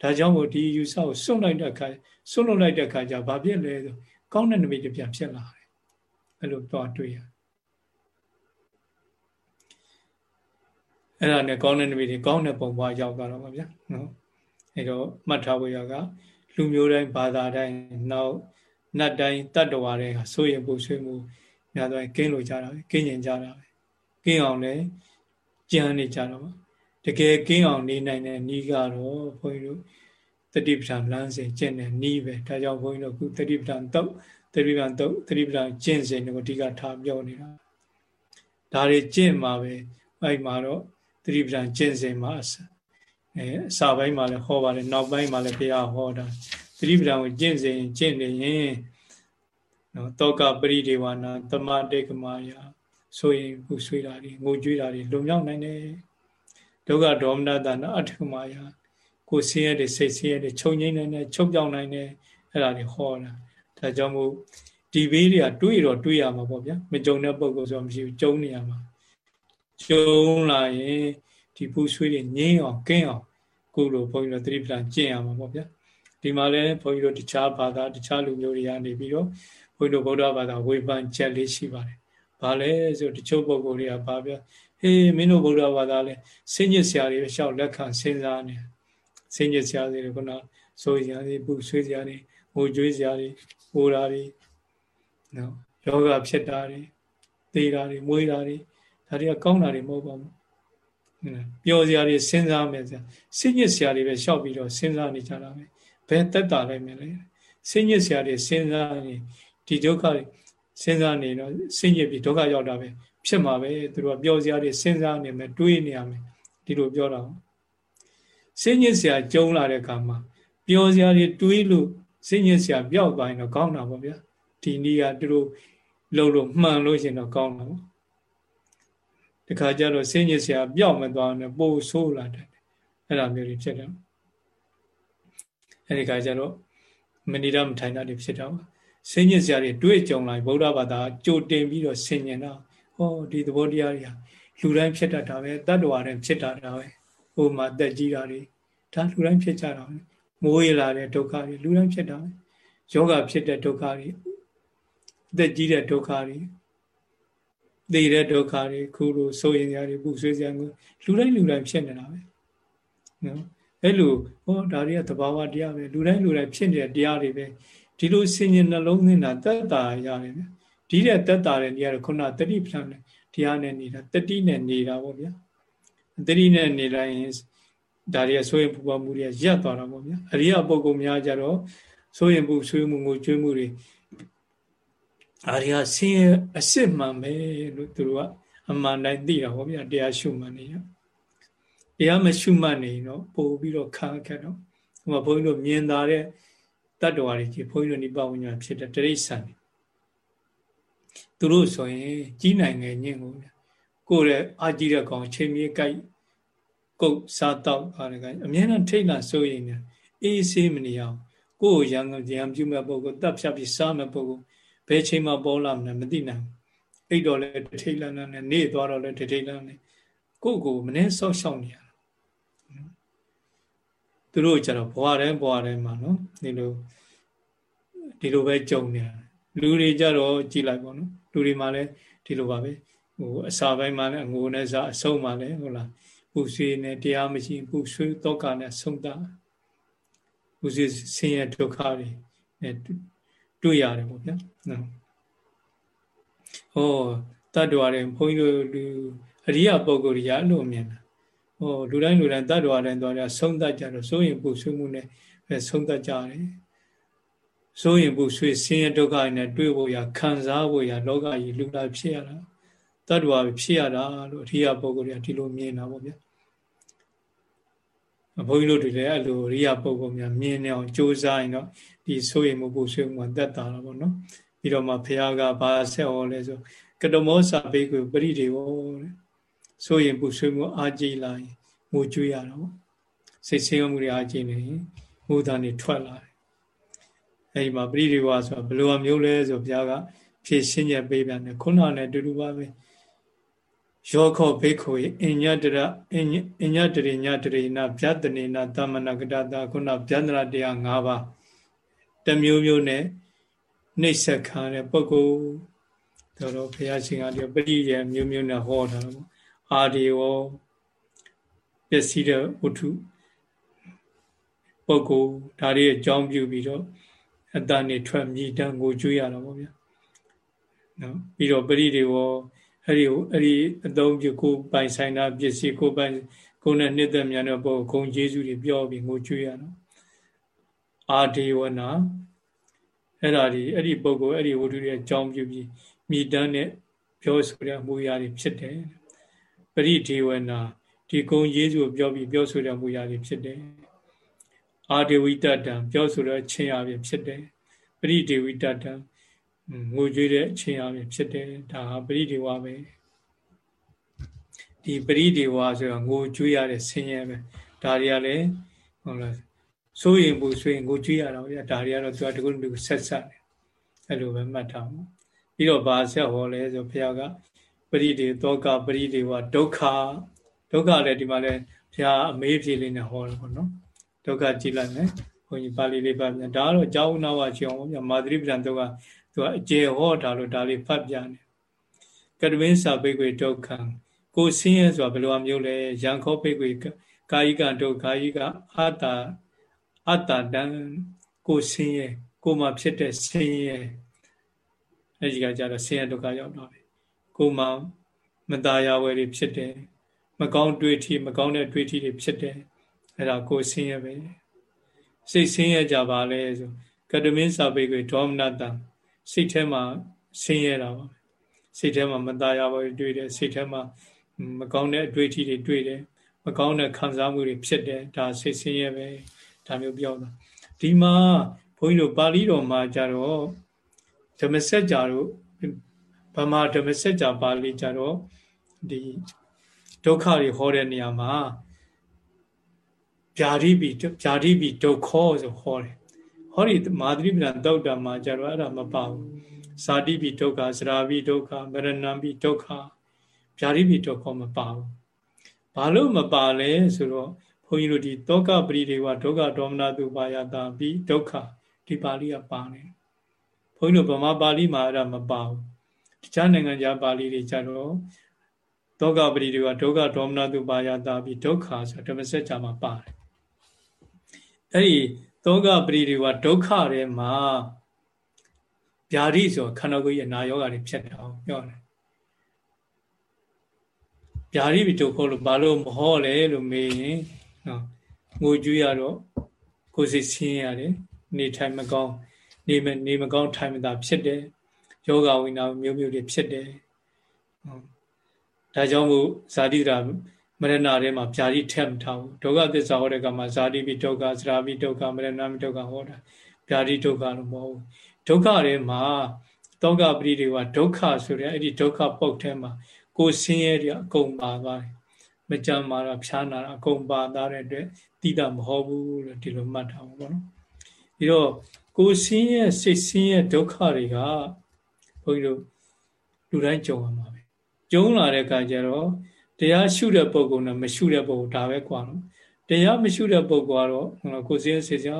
ဒါကြောင့်မို့ဒီယူဆကိုစွန့်လိုက်တဲ့အခါစွန့်လွတ်လိုက်တဲ့အခါကျဘာဖြစ်လဲဆိုကောင်းတဲ့နမိတ်ပြန်ဖြစ်လာတယ်အဲ့လိုတော့တွေ့ရအဲ့ဒါနဲ့ကောင်းတဲ့နမိတ်တွေကောင်းတဲ့ပုံပွားရောက်သွားတော့ပါဗျာနော်အဲ့တော့မှတ်ထားဖို့ရကလူမျိုးတိုင်းဘာသာတိုင်းနောက်နတ်တိုင်းတတ္တဝါတွေကဆိုရင်ပူဆွေးမှုများတော့ကင်းလို့ကြတာပဲကင်းကျင်ကြတာပဲကင်းအောင်လဲကြံနေကြတော့ပါ တကယ်ကင်းအောင်နေနိုင်တဲ့ဤကတော့ဘုန်းကြီးတို့တတိပဌာန်လမ်းစဉ်ကျင့်တဲ့ဤပဲဒါကြောင့်ဘုန်းကြီးတို့ခုတတိပဌာန်တုတ်တတိပဌာန်တုတ်တတိပဌာန်ကျင့်စဉ်ကိုအဓိကထားပြောနေတာဒါတွေကျင့်မှာပဲအဲ့မှာတော့တတိပဌာန်ကျင့်စဉ်မှာအဲအစာပိုင်းမှာလည်းဟောပါတယ်နောက်ပိုင်းမှာလည်းဘုရားဟောတာတတိပဌာန်ကိုကျင့်စဉ်ကျင့်နေရင်နော်တောကပရိဒေဝနာတမတေကမာယဆိုရင်ခုဆွေးတာတွေငိုကြွေးတာတွေလုံမြောက်နိုင်တယ် ဒုက္ခဒေါမနတာနာအထကမာယကိုဆင်းရဲတဲ့စိတ်ဆင်းရဲတဲ့ချုပ်ငိမ့်နိုင်တဲ့ချုပ်ပြောင်းနိုင်တဲ့အဲ့ဒါတွေဟောတာဒါကြောင့်မို့ဒီဘေးတွေကတွေးတော့တွေးရမှာပေါ့ဗျာမကြုံတဲ့ပုံကောဆိုမရှိဘူးကြုံနေရမှာကြုံလာရင်ဒီပူဆွေးတွေငြင်းအောင်ကင်းအောင်ကိုလိုဘုန်းကြီးတို့သတိပ္ပံကျင့်ရမှာပေါ့ဗျာဒီမှာလည်းဘုန်းကြီးတို့တခြားဘာသာတခြားလူမျိုးတွေကနေပြီးတော့ဘုန်းကြီးတို့ဗုဒ္ဓဘာသာဝေဖန်ချက်လေးရှိပါတယ်။ဘာလဲဆိုတချို့ပုဂ္ဂိုလ်တွေကဘာပြော ဟေးမင်းတို့ဗုဒ္ဓဘာသာလဲစဉ္ညစ်ဆရာတွေရှောက်လက်ခံစဉ်းစားနေစဉ္ညစ်ဆရာတွေကဆိုရည်ပူဆွေးဆရာတွေဟိုကျွေးဆရာတွေဟိုတာတွေနော်ယောဂဖြစ်တာတွေသေတာတွေမွေးတာတွေဒါတွေကကောင်းတာတွေမဟုတ်ပါဘူးပျော်စရာတွေစဉ်းစားမယ်ဆရာစဉ္ညစ်ဆရာတွေပဲရှောက်ပြီးတော့စဉ်းစားနေကြတာပဲဘယ်တက်တာလိုက်မလဲစဉ္ညစ်ဆရာတွေစဉ်းစားနေဒီဒုက္ခတွေစဉ်းစားနေတော့စဉ္ညစ်ပြီးဒုက္ခရောက်တာပဲ ဖြစ်မှာပဲသူတို့ကပျော်စရာတွေစဉ်းစားနေမယ်တွေးနေရမယ်ဒီလိုပြောတာစဉ္ညစ်ဆရာကြုံလာတဲ့အခါမှာပျော်စရာတွေတွေးလို့စဉ္ညစ်ဆရာပျောက်သွားရင်တော့ကောင်းတာပေါ့ဗျာဒီနည်းကသူတို့လှုပ်လို့မှန်လို့ရှင်တော့ကောင်းတာပေါ့တခါကျတော့စဉ္ညစ်ဆရာပျောက်မသွားနဲ့ပို့ဆိုးလာတယ်အဲ့လိုမျိုးတွေဖြစ်တယ်အဲ့ဒီခါကျတော့မဏိဒမထိုင်တာတွေဖြစ်တော့စဉ္ညစ်ဆရာတွေတွေးကြုံလာဗုဒ္ဓဘာသာကြိုတင်ပြီးတော့ဆင်ញင်တော့ ဟောဒီသဘောတရားတွေဟာလူတိုင်းဖြစ်တတ်တာပဲတတ္တဝါတိုင်းဖြစ်တတ်တာပဲဟိုမှာတက်ကြီးတာတွေဒါလူတိုင်းဖြစ်ကြတာပဲမိုးရလာတဲ့ဒုက္ခတွေလူတိုင်းဖြစ်တာပဲယောဂဖြစ်တဲ့ဒုက္ခတွေအသက်ကြီးတဲ့ဒုက္ခတွေသိတဲ့ဒုက္ခတွေခုလိုဆိုရင်များတွေပူဆွေးစရာကိုလူတိုင်းလူတိုင်းဖြစ်နေတာပဲနော်အဲ့လိုဟောဒါတွေကသဘာဝတရားပဲလူတိုင်းလူတိုင်းဖြစ်နေတဲ့တရားတွေပဲဒီလိုဆင်ញင်နှလုံးသွင်းတာတက်တာရတယ်ဗျ ဒီတဲ့တက်တာတဲ့နေရာခုနတတိပ္ပံတရားနဲ့နေတာတတိနဲ့နေတာပေါ့ဗျာတတိနဲ့နေလိုက်ရင်ဒါတွေကဆိုရင်ပူပါမှုတွေရပ်သွားတာပေါ့ဗျာအရိယပုဂ္ဂိုလ်များကြတော့ဆိုရင်ပူဆွေးမှုငိုကြွေးမှုတွေအာရိယဆင်းရဲအစ်စ်မှန်ပဲလို့သူတို့ကအမှန်တိုင်းသိတာဟောဗျာတရားရှုမှန်နေရတရားမရှုမှတ်နေတော့ပို့ပြီးတော့ခါခက်တော့ဟိုမှာဘုန်းကြီးတို့မြင်သာတဲ့တတ္တဝါတွေကြီးဘုန်းကြီးတို့နိဗ္ဗာန်ဝိညာဉ်ဖြစ်တဲ့တရိစ္ဆာန်တွေ သူတို့ဆိုရင်ကြီးနိုင်ငယ်ညင့်ကိုကိုယ်ရဲ့အာကြီးတဲ့ကောင်ချိန်မြေကြိုက်ကုတ်စားတော့ပါတယ်ကအမြဲတမ်းထိတ်လာစိုးရင်အေးဆေးမနေအောင်ကိုယ်ရံရံပြုမဲ့ပုဂ္ဂိုလ်တပ်ဖြတ်ပြီးစားမဲ့ပုဂ္ဂိုလ်ဘယ်ချိန်မှပေါ်လာမလဲမသိနိုင်အိတ်တော့လဲထိတ်လန်းလန်းနဲ့နေသွားတော့လဲထိတ်လန်းနဲ့ကိုယ့်ကိုမနှဲဆောက်ရှောက်နေရတာသူတို့ကျတော့ဘဝတိုင်းဘဝတိုင်းမှာနော်ဒီလိုဒီလိုပဲကြုံနေတယ်လူတွေကြတော့ကြည်လိုက်ပေါ့နော် လူတွေမှာလည်းဒီလိုပါပဲဟိုအစာပိုင်းမှာလည်းအငိုနဲ့စားအဆုံးမှာလည်းဟုတ်လားပူဆွေးနဲ့တရားမရှိပူဆွေးတော့ကနဲ့ဆုံးတာပူဆွေးဆင်းရဲဒုက္ခတွေနဲ့တွေ့ရတယ်ပေါ့ဗျာနော်ဟောတတ္တဝါတွေဘုန်းကြီးတို့လူအရိယပုဂ္ဂိုလ်တွေရလို့မြင်တာဟောလူတိုင်းလူတိုင်းတတ္တဝါတိုင်းသွားကြဆုံးတတ်ကြတော့စိုးရင်ပူဆွေးမှုနဲ့ပဲဆုံးတတ်ကြတယ် စိုးရင်ပူဆွေးဆင်းရဲဒုက္ခနဲ့တွေ့ဖို့ရခံစားဖို့ရလောကကြီးလူလာဖြစ်ရတာတတတ္တဝါဖြစ်ရတာလို့အရိယာပုဂ္ဂိုလ်တွေကဒီလိုမြင်တာပေါ့ဗျာဘုန်းကြီးတို့တွေလည်းအဲ့လိုအရိယာပုဂ္ဂိုလ်များမြင်နေအောင်ကြိုးစားရင်တော့ဒီဆိုရင်မဖို့ဆိုရင်မှတက်တာတော့ပေါ့နော်ပြီးတော့မှဘုရားကဘာဆက်ဟောလဲဆိုကတမောစာဘေကိုပရိဒေဝတဲ့ဆိုရင်ပူဆွေးမှုအာကြည်လာရင်ငိုကြွေးရတော့စိတ်ဆင်းရဲမှုတွေအာကြည်နေရင်ငိုတာနေထွက်လာတယ် အဲဒီမှာပရိဒေဝဆိုတာဘယ်လိုမျိုးလဲဆိုဘုရားကဖြည့်ရှင်းချက်ပေးပြန်တယ်ခုနနဲ့တူတူပါပဲယောခောဘိက္ခုအညတရအညတရိညတရိနာဗျတနေနာတမနာကတတာခုနဗျန္တရတရား၅ပါးတမျိုးမျိုးနဲ့နှိပ်စက်ခံတဲ့ပုဂ္ဂိုလ်တော်တော်ဘုရားရှင်ကဒီပရိယေမျိုးမျိုးနဲ့ဟောထားတယ်ပေါ့အာဒီဝပျက်စီးတဲ့ဝတ္ထုပုဂ္ဂိုလ်ဒါတွေအကြောင်းပြုပြီးတော့ အတန်နေထွက်မြည်တမ်းကိုကျွေးရတာပေါ့ဗျာနော်ပြီးတော့ပရိဒေဝအဲ့ဒီအဲ့ဒီအသုံးပြုကိုပိုင်ဆိုင်တာပစ္စည်းကိုပိုင်ကိုနဲ့နှစ်သက်မြန်တဲ့ပုဂ္ဂိုလ်ဂုံကျေးဇူးတွေပြောပြီးငိုကျွေးရတော့အာဒေဝနာအဲ့ဒါဒီအဲ့ဒီပုဂ္ဂိုလ်အဲ့ဒီဝတ္ထုတွေအကြောင်းပြုပြီးမိတန်းနဲ့ပြောဆိုတဲ့အမှုရာတွေဖြစ်တယ်ပရိဒေဝနာဒီဂုံကျေးဇူးကိုပြောပြီးပြောဆိုတဲ့အမှုရာတွေဖြစ်တယ် အာဒေဝိတတံပြောဆိုတဲ့အချင်းအပြင်ဖြစ်တယ်ပရိဒေဝိတတံငိုကြွေးတဲ့အချင်းအပြင်ဖြစ်တယ်ဒါဟာပရိဒေဝပဲဒီပရိဒေဝဆိုတာငိုကြွေးရတဲ့ဆင်းရဲပဲဒါတွေကလည်းဟုတ်လားစိုးရင်ဘူးဆိုရင်ငိုကြွေးရတော့ဗျာဒါတွေကတော့သူကတကူတကူဆက်ဆက်တယ်အဲ့လိုပဲမှတ်ထားမှာပြီးတော့ဘာဆက်ဟောလဲဆိုဘုရားကပရိဒေသောကပရိဒေဝဒုက္ခဒုက္ခလည်းဒီမှာလည်းဘုရားအမေးဖြေလေးနဲ့ဟောတယ်ပေါ့နော် ဒုက္ခကြည့်လိုက်မယ်ဘုန်းကြီးပါဠိလေးပတ်ပြန်ဒါကတော့အကြောင်းနာဝချေအောင်ဗျာမာသရိပဒံဒုက္ခသူကအကျေဟောတာလို့ဒါလေးဖတ်ပြတယ်ကတဝင်းစာပိတ်ွေဒုက္ခကိုဆင်းရဲဆိုတာဘယ်လိုမျိုးလဲရံခောပိတ်ွေကာယကဒုက္ခာယကအတ္တအတ္တတံကိုဆင်းရဲကိုမှဖြစ်တဲ့ဆင်းရဲအဲဒီကကြတော့ဆင်းရဲဒုက္ခရောက်တော့တယ်ကိုမှမตายဝယ်တွေဖြစ်တယ်မကောင်းတွေးထီမကောင်းတဲ့တွေးထီတွေဖြစ်တယ် အဲ့ဒါကိုဆင်းရဲပဲစိတ်ဆင်းရဲကြပါလေဆိုကတမင်းစာပေကိုဒေါမနတံစိတ်ထဲမှာဆင်းရဲတာပါစိတ်ထဲမှာမသားရပါဘူးတွေ့တယ်စိတ်ထဲမှာမကောင်းတဲ့အတွေ့အထိတွေတွေ့တယ်မကောင်းတဲ့ခံစားမှုတွေဖြစ်တယ်ဒါစိတ်ဆင်းရဲပဲဒါမျိုးပြောတာဒီမှာဘုန်းကြီးတို့ပါဠိတော်မှာကြတော့ဓမ္မစကြာတို့ဗမာဓမ္မစကြာပါဠိကြတော့ဒီဒုက္ခတွေဟောတဲ့နေရာမှာ ဗျာတိပိဗျာတိပိဒုက္ခဆိုဟောတယ်ဟောဒီမာသရိပဒံတောက်တာမှာကြတော့အဲ့ဒါမပါဘူးဇာတိပိဒုက္ခစရာပိဒုက္ခမရဏံပိဒုက္ခဗျာတိပိဒုက္ခမပါဘူးဘာလို့မပါလဲဆိုတော့ဘုန်းကြီးတို့ဒီတောကပရိဒေဝဒုက္ခဒေါမနတုပါယတာပိဒုက္ခဒီပါဠိကပါနေဘုန်းကြီးတို့ဗမာပါဠိမှာအဲ့ဒါမပါဘူးတခြားနိုင်ငံခြားပါဠိတွေကြတော့ဒုက္ခပရိဒေဝဒုက္ခဒေါမနတုပါယတာပိဒုက္ခဆိုဓမ္မစကြာမှာပါတယ် အဲ့ဒီဒုက္ခပရိဒေဝဒုက္ခထဲမှာဗျာဒိဆိုခန္ဓာကိုယ်ရဲ့နာယောဂါတွေဖြစ်တယ်အောင်ပြောတယ်ဗျာဒိပိဒုက္ခလို့ဘာလို့မဟောလဲလို့မေးရင်နော်ငိုကြွရတော့ကိုယ်စိတ်ဆင်းရတယ်နေထိုင်မကောင်းနေမနေမကောင်းထိုင်မသာဖြစ်တယ်ယောဂဝိနာမျိုးမျိုးတွေဖြစ်တယ်ဒါကြောင့်မို့ဇာတိရာ မရဏထဲမှာဗျာတိထက်မထားဘူးဒုက္ခသစ္စာဟောတဲ့ကမှာဇာတိပိဒုက္ခစရာပိဒုက္ခမရဏပိဒုက္ခဟောတာဗျာတိဒုက္ခလို့မဟုတ်ဘူးဒုက္ခထဲမှာတောကပရိတွေကဒုက္ခဆိုတဲ့အဲ့ဒီဒုက္ခပုတ်ထဲမှာကိုယ်ဆင်းရဲတွေအကုန်ပါသွားတယ်မကြမ်းမာတာဖြားနာတာအကုန်ပါသွားတဲ့အတွက်တိတာမဟုတ်ဘူးလို့ဒီလိုမှတ်ထားပါဘောနော်ဒီတော့ကိုယ်ဆင်းရဲစိတ်ဆင်းရဲဒုက္ခတွေကဘုန်းကြီးတို့လူတိုင်းကြုံရမှာပဲကြုံလာတဲ့အခါကျတော့ တရားရှုတဲ့ပုံကနဲ့မရှုတဲ့ပုံဒါပဲကွာတော့တရားမရှုတဲ့ပုံကတော့ကိုယ်စင်းစေစရာ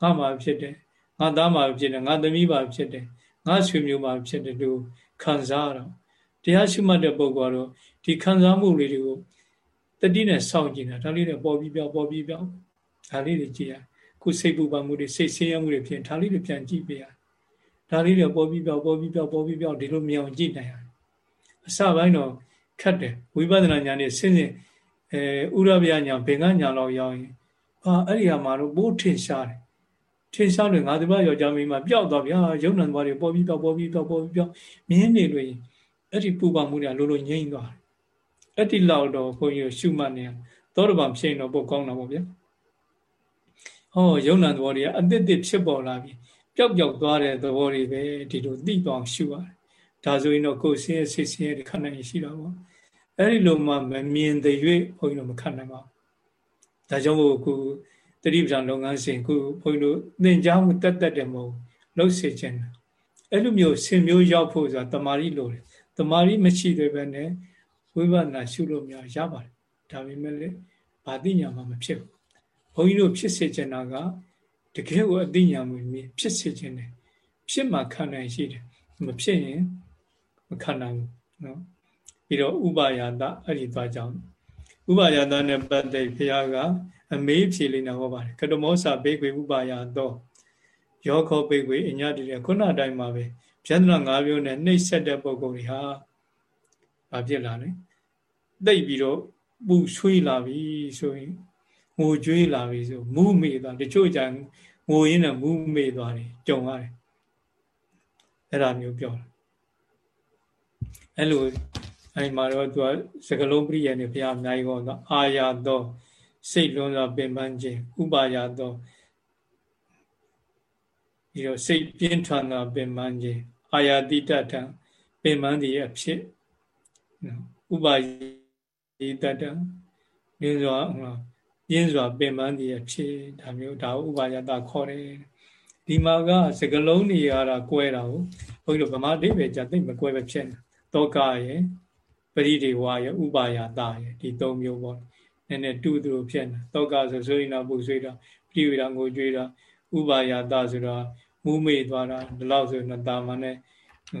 ငါမှဖြစ်တယ်ငါသားမှဖြစ်တယ်ငါသမီးမှဖြစ်တယ်ငါဆွေမျိုးမှဖြစ်တယ်လို့ခံစားတော့တရားရှုမှတ်တဲ့ပုံကတော့ဒီခံစားမှုလေးတွေကိုတတိနဲ့စောင့်ကြည့်တာဒါလေးတွေပေါ်ပြီးပြောင်းပေါ်ပြီးပြောင်းဒါလေးတွေကြည့်ရခုစိတ်ပူပန်မှုတွေစိတ်ဆင်းရဲမှုတွေဖြစ်ဒါလေးတွေပြန်ကြည့်ပေးရဒါလေးတွေပေါ်ပြီးပြောင်းပေါ်ပြီးပြောင်းပေါ်ပြီးပြောင်းဒီလိုမြင်အောင်ကြည့်နိုင်ရတယ်အစပိုင်းတော့ ခတ်တယ်ဝိပဿနာဉာဏ်နဲ့ဆင်းဆင်းအဲဥရဗျာဉာဏ်ဘင်္ဂဉာဏ်လောက်ရောက်ရင်ဟာအဲ့ဒီဟာမှာတော့ပိုးထင်ရှားတယ်ထင်ရှားလို့ငါဒီဘယောက်ျားမင်းမပျောက်သွားဗျာယုံနံသွားတွေပေါ်ပြီးပျောက်ပေါ်ပြီးပျောက်ပေါ်ပြီးပျောက်မြင်းနေလို့ရင်အဲ့ဒီပူပါမှုတွေကလိုလိုငြိမ့်သွားတယ်အဲ့ဒီလောက်တော့ဘုန်းကြီးတို့ရှုမှတ်နေသောတပန်ဖြစ်ရင်တော့ပိုကောင်းတာပေါ့ဗျာဟောယုံနာသဘောတွေကအတိတ်တိဖြစ်ပေါ်လာပြီပျောက်ပျောက်သွားတဲ့သဘောတွေပဲဒီလိုသိသွားရှုရတယ် ဒါဆိုရင်တော့ကိုယ်ဆင်းရဲဆင်းရဲခဏနေရှိတာပေါ့အဲ့ဒီလိုမှမမြင်တဲ့၍ဘုန်းကြီးတို့မခံနိုင်ပါဘူးဒါကြောင့်မို့ခုတတိပ္ပံလုပ်ငန်းစဉ်ခုဘုန်းကြီးတို့သင်ကြားမှုတက်တက်တယ်မဟုတ်လှုပ်စေခြင်းအဲ့လိုမျိုးဆင်မျိုးရောက်ဖို့ဆိုတာတမာရီလိုတယ်တမာရီမရှိသေးပဲနဲ့ဝိပဿနာရှုလို့များရပါတယ်ဒါပေမဲ့လေဘာသိညာမှမဖြစ်ဘူးဘုန်းကြီးတို့ဖြစ်စေချင်တာကတကယ်ကိုအသိဉာဏ်မြင်ဖြစ်စေခြင်းတယ်ဖြစ်မှခံနိုင်ရှိတယ်မဖြစ်ရင် မခံနိုင်ဘူးနော်ပြီးတော့ဥပါယတာအဲ့ဒီသွားကြောင်းဥပါယတာနဲ့ပတ်သက်ဘုရားကအမေးဖြေလေးနဲ့ဟောပါတယ်ကတမောစာဘေကွေဥပါယတော့ယောခောဘေကွေအညတည်းခုနတိုင်းမှာပဲဗျန္ဒနာ၅မျိုးနဲ့နှိပ်ဆက်တဲ့ပုံကိုယ်တွေဟာဘာဖြစ်လာလဲတိတ်ပြီးတော့ပူဆွေးလာပြီဆိုရင်ငိုကြွေးလာပြီဆိုမူးမေသွားတချို့ကြငိုရင်းနဲ့မူးမေသွားတယ်ကြုံရတယ်အဲ့ဒါမျိုးပြောတာ အဲ့လိုအဲ့မှာတော့သူကစကလုံးပရိယနဲ့ဘုရားအများကြီးဟောတော့အာရသောစိတ်လွန်စွာပင်ပန်းခြင်းဥပါယသောဒီတော့စိတ်ပြင်းထန်သောပင်ပန်းခြင်းအာယာတိတထံပင်ပန်းသည်အဖြစ်ဥပါယတတံမြင်စွာပြင်းစွာပင်ပန်းသည်အဖြစ်ဒါမျိုးဒါဥပါယတခေါ်တယ်ဒီမှာကစကလုံးနေရတာကွဲတာကိုဘုန်းကြီးတို့ဗမာအိဗေကြသိမကွဲပဲဖြစ်နေ တောကရဲ့ပရိဒေဝရဲ့ဥပါယတရဲ့ဒီ၃မျိုးပေါ့နည်းနည်းတူတူဖြစ်နေတောကဆိုဆိုရင်တော့ပူဆွေးတာပရိဝေဒငိုကြွေးတာဥပါယတဆိုတော့မူးမေ့သွားတာဒီလောက်ဆိုရင်တာမန်နဲ့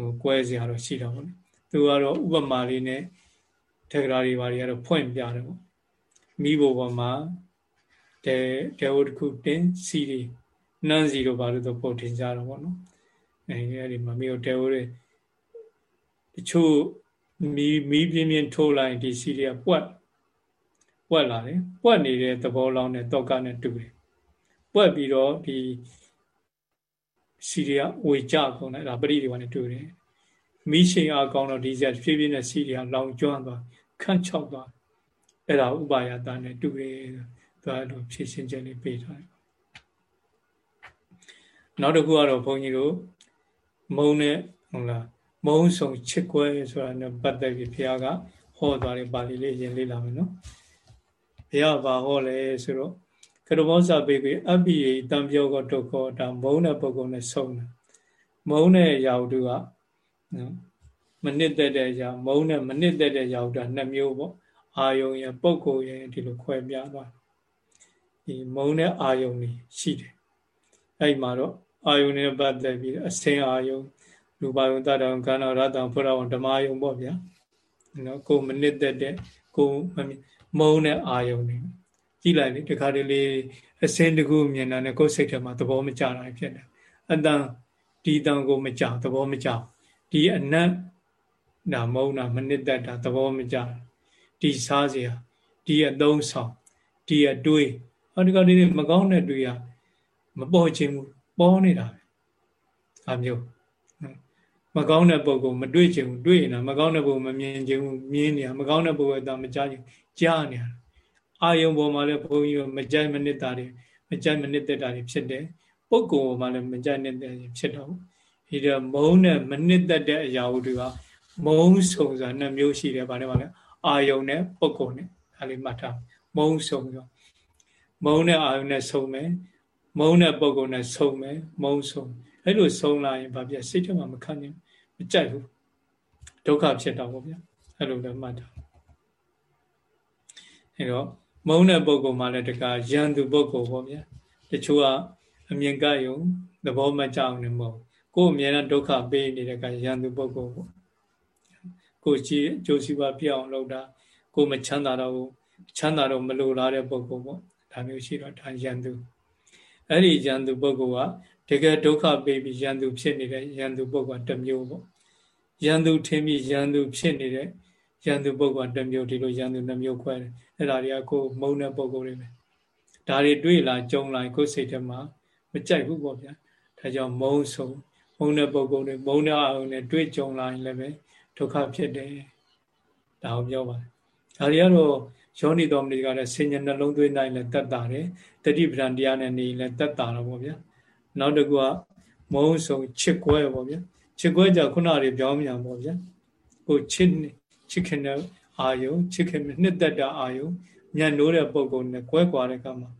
ဟိုကွဲစရာတော့ရှိတာပေါ့သူကတော့ဥပမာလေးနဲ့ထေဂရာတွေဘာတွေကတော့ဖွင့်ပြတယ်ပေါ့မိဘပေါ်မှာတဲတဲဝတခုတင်စီတွေနန်းစီတို့ဘာလို့တော့ပို့တင်ကြတော့ပေါ့နော်အဲအဲဒီမှာမိတို့တဲဝတွေ တချို့မီးမီးပြင်းပြင်းထိုးလိုက်ဒီစီတွေကပွက်ပွက်လာတယ်ပွက်နေတဲ့သဘောလောင်းနဲ့တောကနဲ့တူတယ်ပွက်ပြီးတော့ဒီစီတွေကဝေကြကုန်တယ်ဒါပရိဒီဝါနဲ့တူတယ်မိရှိန်အားကောင်းတော့ဒီစက်ဖြည်းဖြည်းနဲ့စီတွေကလောင်ကျွမ်းသွားခန့်ချောက်သွားအဲ့ဒါဥပါယတာနဲ့တူတယ်သူအဲ့လိုဖြည့်ရှင်းချက်လေးပေးထားတယ်နောက်တစ်ခုကတော့ဘုန်းကြီးတို့မုံနဲ့ဟုတ်လား မုံဆုံချစ်ကွဲဆိုတာနဲ့ပတ်သက်ပြီးဘုရားကဟောသွားတယ်ပါဠိလေးရင်လေးလာမယ်နော်ဘုရားဘာဟောလဲဆိုတော့ကရမောဇပေကွေအပိယတံပြောကဒုက္ခတာမုံတဲ့ပုဂ္ဂိုလ်နဲ့ဆုံးတယ်မုံတဲ့ရာဟုတုကနော်မနစ်သက်တဲ့ရာမုံနဲ့မနစ်သက်တဲ့ရာဟုတာနှစ်မျိုးပေါ့အာယုံရဲ့ပုဂ္ဂိုလ်ရဲ့ဒီလိုခွဲပြသွားဒီမုံတဲ့အာယုံကြီးရှိတယ်အဲ့မှာတော့အာယုံနဲ့ပတ်သက်ပြီးအစင်အာယုံ လူပါယုံတတံကန္နာရတံဖုရဝံဓမ္မယုံပေါ့ဗျာနော်ကိုမနစ်သက်တဲ့ကိုမုံတဲ့အာယုံတွေကြည့်လိုက်လေတခါတလေအစင်တကူမြင်တာနဲ့ကိုယ်စိတ်ထဲမှာသဘောမကျတာဖြစ်တယ်အတန်ဒီတန်ကိုမကြသဘောမကျဒီအနတ်နာမုံနာမနစ်သက်တာသဘောမကျဒီစားစရာဒီအသုံးဆောင်ဒီအတွေးဟောဒီကလေးမကောင်းတဲ့တွေးရမပေါ်ခြင်းဘူးပေါ်နေတာပဲအမျိုး မကောင်းတဲ့ပုံကိုမတွေ့ချင်ဘူးတွေ့နေတာမကောင်းတဲ့ပုံမမြင်ချင်ဘူးမြင်နေတာမကောင်းတဲ့ပုံကအတမကြားချင်ကြားနေတာအာယုံပေါ်မှာလည်းဘုန်းကြီးကမကြိုက်မနစ်တာတွေမကြိုက်မနစ်သက်တာတွေဖြစ်တယ်ပုဂ္ဂိုလ်ပေါ်မှာလည်းမကြိုက်နစ်တဲ့ဖြစ်တော့ဒီတော့မုန်းနဲ့မနစ်သက်တဲ့အရာတွေကမုန်းဆုံဆိုတာနှစ်မျိုးရှိတယ်ဗါလဲဗါလဲအာယုံနဲ့ပုဂ္ဂိုလ်နဲ့ဒါလေးမှတ်ထားမုန်းဆုံဆိုမုန်းနဲ့အာယုံနဲ့ဆုံမယ်မုန်းတဲ့ပုဂ္ဂိုလ်နဲ့ဆုံမယ်မုန်းဆုံအဲ့လိုဆုံလာရင်ဗာပြစိတ်ထဲမှာမခံနိုင် မကြိုက်ဘူးဒုက္ခဖြစ်တော့ဗောဗျာအဲ့လိုလည်းမှတ်ထားအဲ့တော့မုန်းတဲ့ပုဂ္ဂိုလ်မှလည်းတခါရန်သူပုဂ္ဂိုလ်ပေါ့ဗျာတချို့ကအမြင်ကယုံသဘောမကျအောင်လည်းမဟုတ်ကိုယ်အမြဲတမ်းဒုက္ခပေးနေတဲ့ကရန်သူပုဂ္ဂိုလ်ပေါ့ကိုကြည့်အကျိုးစီးပွားပြအောင်လုပ်တာကိုမချမ်းသာတော့ဘူးချမ်းသာတော့မလိုလားတဲ့ပုဂ္ဂိုလ်ပေါ့ဒါမျိုးရှိတော့ဒါရန်သူအဲ့ဒီရန်သူပုဂ္ဂိုလ်က တကယ်ဒုက္ခပေးပြီးရန်သူဖြစ်နေတဲ့ရန်သူပုဂ္ဂိုလ်ကတစ်မျိုးပေါ့ရန်သူထင်ပြီးရန်သူဖြစ်နေတဲ့ရန်သူပုဂ္ဂိုလ်ကတစ်မျိုးဒီလိုရန်သူနှမျိုးခွဲတယ်အဲ့ဒါတွေကကိုမုန်းတဲ့ပုဂ္ဂိုလ်တွေပဲဒါတွေတွေ့လာကြုံလာကိုယ်စိတ်ထဲမှာမကြိုက်ဘူးပေါ့ဗျာဒါကြောင့်မုန်းဆုံးမုန်းတဲ့ပုဂ္ဂိုလ်တွေမုန်းတဲ့အာရုံနဲ့တွေ့ကြုံလာရင်လည်းပဲဒုက္ခဖြစ်တယ်ဒါကိုပြောပါတယ်ဒါတွေကတော့ယောနိတော်မဏိကလည်းဆင်ញနှလုံးသွင်းတိုင်းလည်းတတ်တာတယ်တတိပဒံတရားနဲ့နေလည်းတတ်တာတော့ဗောဗျာ နောက်တစ်ခုကမုံဆုံချစ်ကွဲဗောဗျာချစ်ကွဲကြခုနတွေပြောင်းမြန်ဗောဗျာကိုချစ်ချစ်ခင်တဲ့အာယုချစ်ခင်နှစ်သက်တဲ့အာယုညံ့နိုးတဲ့ပုံကုန်းနဲ့ကွဲကွာတဲ့ကမှာ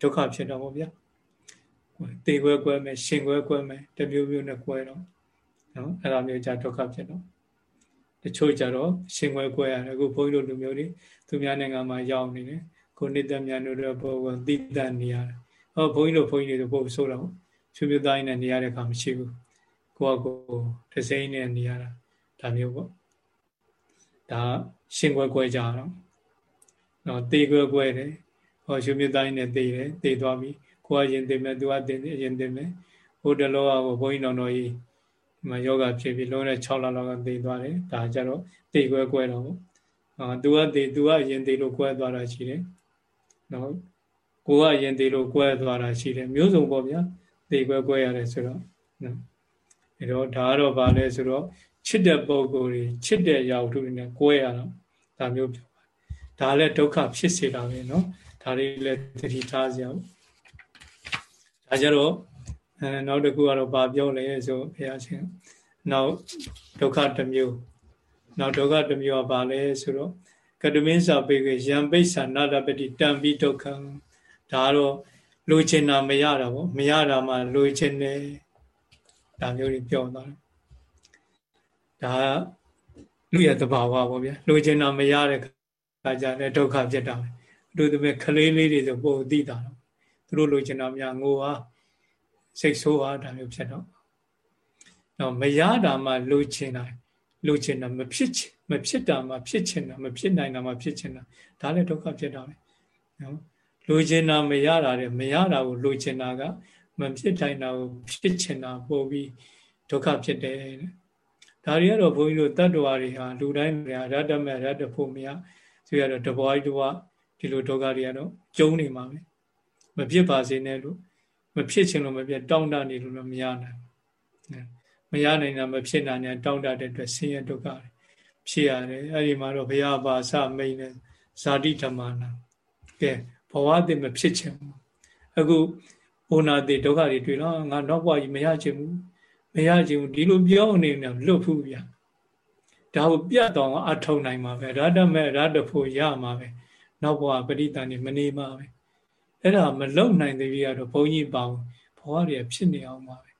ဒုက္ခဖြစ်တော့ဗောဗျာတေကွဲကွဲမယ်ရှင်ကွဲကွဲမယ်တမျိုးမျိုးနဲ့ကွဲတော့နော်အဲ့လိုမျိုးじゃဒုက္ခဖြစ်တော့တချို့ကြတော့ရှင်ကွဲကွဲရတယ်အခုဘုန်းကြီးတို့လူမျိုးတွေသူများနိုင်ငံမှာရောက်နေတယ်ကိုနှစ်သက်များတို့တဲ့ပုံကတိတတ်နေရတယ် ဟောဘုန်းကြီးတို့ဘုန်းကြီးတွေပို့ဆိုတော့ဖြူဖြူသားနဲ့နေရတဲ့ခါမရှိဘူးကိုကကိုတစိမ့်နဲ့နေရတာဒါမျိုးပေါ့ဒါရှင်ကွဲကွဲကြတော့နော်တေကွဲကွဲတယ်ဟောဖြူဖြူသားနဲ့တေတယ်တေသွားပြီကိုကရင်သိမယ်သူကသိတယ်ရင်သိမယ်ဟိုတလောကကိုဘုန်းကြီးတော်တော်ကြီးမယောဂဖြစ်ပြီးလုံးနဲ့6လလောက်ကသိသွားတယ်ဒါကြတော့သိကွဲကွဲတော့ပေါ့အာသူကသိသူကရင်သိလို့ကွဲသွားတာရှိတယ်နော် ကိုကရင်သိလို့ကွဲသွားတာရှိတယ်မျိုးစုံပေါ့ဗျာသိကွဲကွဲရတယ်ဆိုတော့နော်အဲတော့ဒါကတော့ဗာလဲဆိုတော့ချစ်တဲ့ပုံကိုယ်တွေချစ်တဲ့ရာဟုတွေနဲ့ကွဲရတော့ဒါမျိုးပြောပါဒါလည်းဒုက္ခဖြစ်စေတာပဲနော်ဒါလေးလည်းသတိထားစရာဒါကြတော့အဲနောက်တစ်ခုကတော့ဗာပြောလဲဆိုဘုရားရှင်နောက်ဒုက္ခတစ်မျိုးနောက်ဒုက္ခတစ်မျိုးကဗာလဲဆိုတော့ကတမင်းစာပေကယံပိဿာနာတပတိတံပိဒုက္ခံ ဒါတော့လိုချင်တာမရတာပေါ့မရတာမှလိုချင်တယ်ဒါမျိုးတွေပြောသွားတယ်ဒါလူရဲ့သဘာဝပေါ့ဗျာလိုချင်တာမရတဲ့ခါကျလည်းဒုက္ခဖြစ်တာပဲအတူတူပဲခလေးလေးတွေဆိုပို့သိတာတော့သူတို့လိုချင်တာများငိုဟာစိတ်ဆိုးဟာဒါမျိုးဖြစ်တော့တော့မရတာမှလိုချင်တာလိုချင်တာမဖြစ်ချင်မဖြစ်တာမှဖြစ်ချင်တာမဖြစ်နိုင်တာမှဖြစ်ချင်တာဒါလည်းဒုက္ခဖြစ်တာပဲနော် လိုချင်တာမရတာတဲ့မရတာကိုလိုချင်တာကမဖြစ်တိုင်းတာကိုဖြစ်ချင်တာပို့ပြီးဒုက္ခဖြစ်တယ်တဲ့ဒါတွေကတော့ဘုန်းကြီးတို့တတ္တဝါတွေဟာလူတိုင်းတွေကရတ္တမဲ့ရတ္တဖို့မရဆိုရတော့တဘွားကြီးတဘွားဒီလိုဒုက္ခတွေကတော့ကျုံနေမှာပဲမဖြစ်ပါစေနဲ့လို့မဖြစ်ချင်လို့မဖြစ်တောင်းတနေလို့လည်းမရနိုင်မရနိုင်တာမဖြစ်နိုင်တဲ့တောင်းတတဲ့အတွက်ဆင်းရဲဒုက္ခဖြစ်ရတယ်အဲ့ဒီမှာတော့ဘုရားပါစမိန်နဲ့ဇာတိဓမ္မနာကဲ ဘဝတည်မဖြစ်ချင်ဘူးအခုဩနာတိဒုက္ခတွေတွေ့တော့ငါနောက်ဘဝကြီးမရချင်ဘူးမရချင်ဘူးဒီလိုပြောနေနေလွတ်ဖူးဗျာဒါကိုပြတ်တော့အထောက်နိုင်မှာပဲရတ္တမဲ့ရတ္တဖို့ရမှာပဲနောက်ဘဝပရိသန်နေမနေမှာပဲအဲ့ဒါမလုံနိုင်သေးဘူးကတော့ဘုန်းကြီးပေါင်းဘဝတွေဖြစ်နေအောင်ပါပဲ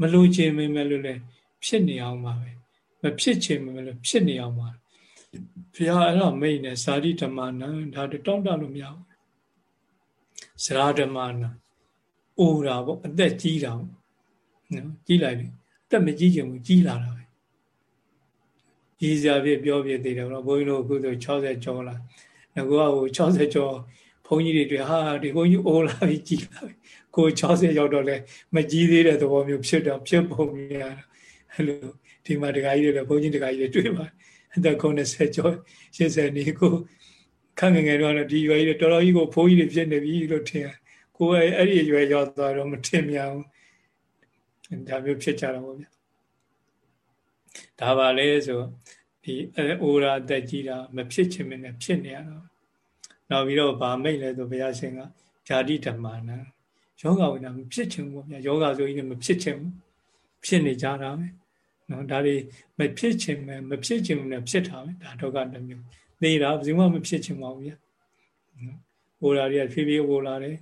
မလို့ချင်မင်းမဲ့လို့လည်းဖြစ်နေအောင်ပါပဲမဖြစ်ချင်မင်းလို့ဖြစ်နေအောင်ပါဘုရားအဲ့တော့မိတ်နဲ့ဇာတိဓမ္မနာဒါတောင်းတလို့မရဘူး ဇရာဓမ္မနာအိုတာပေါ့အသက်ကြီးတာပေါ့နော်ကြီးလိုက်ပြီအသက်မကြီးချင်ဘူးကြီးလာတာပဲကြီးစရာပြပြောပြသေးတယ်တော့ဘုန်းကြီးတို့အခုဆို60ကျော်လာငါကဟို60ကျော်ဘုန်းကြီးတွေတွေ့ဟာဒီဘုန်းကြီးအိုလာပြီကြီးလာပြီကို60ရောက်တော့လဲမကြီးသေးတဲ့သဘောမျိုးဖြစ်တော့ဖြစ်ပုံရတာအဲ့လိုဒီမှာဒကာကြီးတွေလည်းဘုန်းကြီးဒကာကြီးတွေတွေ့ပါအသက်90ကျော်80နေကို ခန့်ငယ်ငယ်တော့ဒီရွယ်ကြီးတော်တော်ကြီးကိုဘိုးကြီးတွေဖြစ်နေပြီလို့ထင်ကိုယ်အဲ့ဒီရွယ်ရောက်သွားတော့မထင်မြန်ဘူးဒါမျိုးဖြစ်ကြတာပေါ့ဗျာဒါပါလေဆိုဒီအိုရာတက်ကြီးတာမဖြစ်ချင်မနဲ့ဖြစ်နေရတော့နောက်ပြီးတော့ဗာမိတ်လဲဆိုဘုရားရှင်ကဓာတိဓမ္မနာယောဂဝိနာမဖြစ်ချင်ဘူးဗျာယောဂဆိုရင်မဖြစ်ချင်ဘူးဖြစ်နေကြတာပဲနော်ဒါတွေမဖြစ်ချင်မမဖြစ်ချင်ဘူးနဲ့ဖြစ်တာပဲဒါဒုက္ခတစ်မျိုး နေတာဘယ်သူမှမဖြစ်ချင်ပါဘူးဗျာဟိုလာတွေကဖြည်းဖြည်းဟိုလာတယ်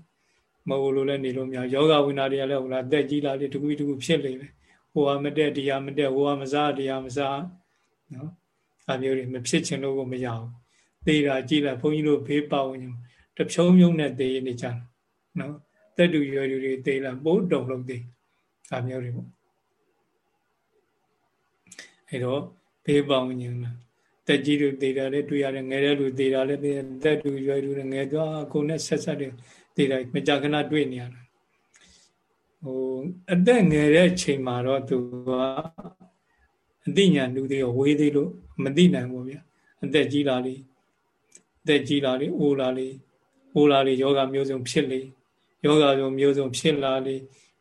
မဟုတ်လို့လည်းနေလို့မရယောဂဝိနာတွေကလည်းဟိုလာတက်ကြီးလာတယ်တကူတကူဖြစ်လေပဲဟိုဟာမတက်တရားမတက်ဟိုဟာမစားတရားမစားနော်အမျိုးတွေမဖြစ်ချင်လို့ကိုမရဘူးသေးတာကြည်လာဘုန်းကြီးတို့ဘေးပါဝင်တဖြုံးမြုံနဲ့သေးနေကြတာနော်တက်တူရွယ်တွေသေးလာပိုးတုံလုံးသေးအမျိုးတွေပေါ့အဲတော့ဘေးပါဝင်မှာ တက်ကြီးလူသေးတာလည်းတွေ့ရတယ်ငယ်တဲ့လူသေးတာလည်းတက်တူရွယ်လူငယ်သွားကိုနဲ့ဆက်ဆက်တယ်သေးတယ်မကြခဏတွေ့နေရတာဟိုအသက်ငယ်တဲ့ချိန်မှာတော့သူကအသိဉာဏ်လူသေးရောဝေးသေးလို့မသိနိုင်ဘူးဗျာအသက်ကြီးလာလေအသက်ကြီးလာလေအိုလာလေအိုလာလေယောဂမျိုးစုံဖြစ်လေယောဂမျိုးမျိုးစုံဖြစ်လာလေ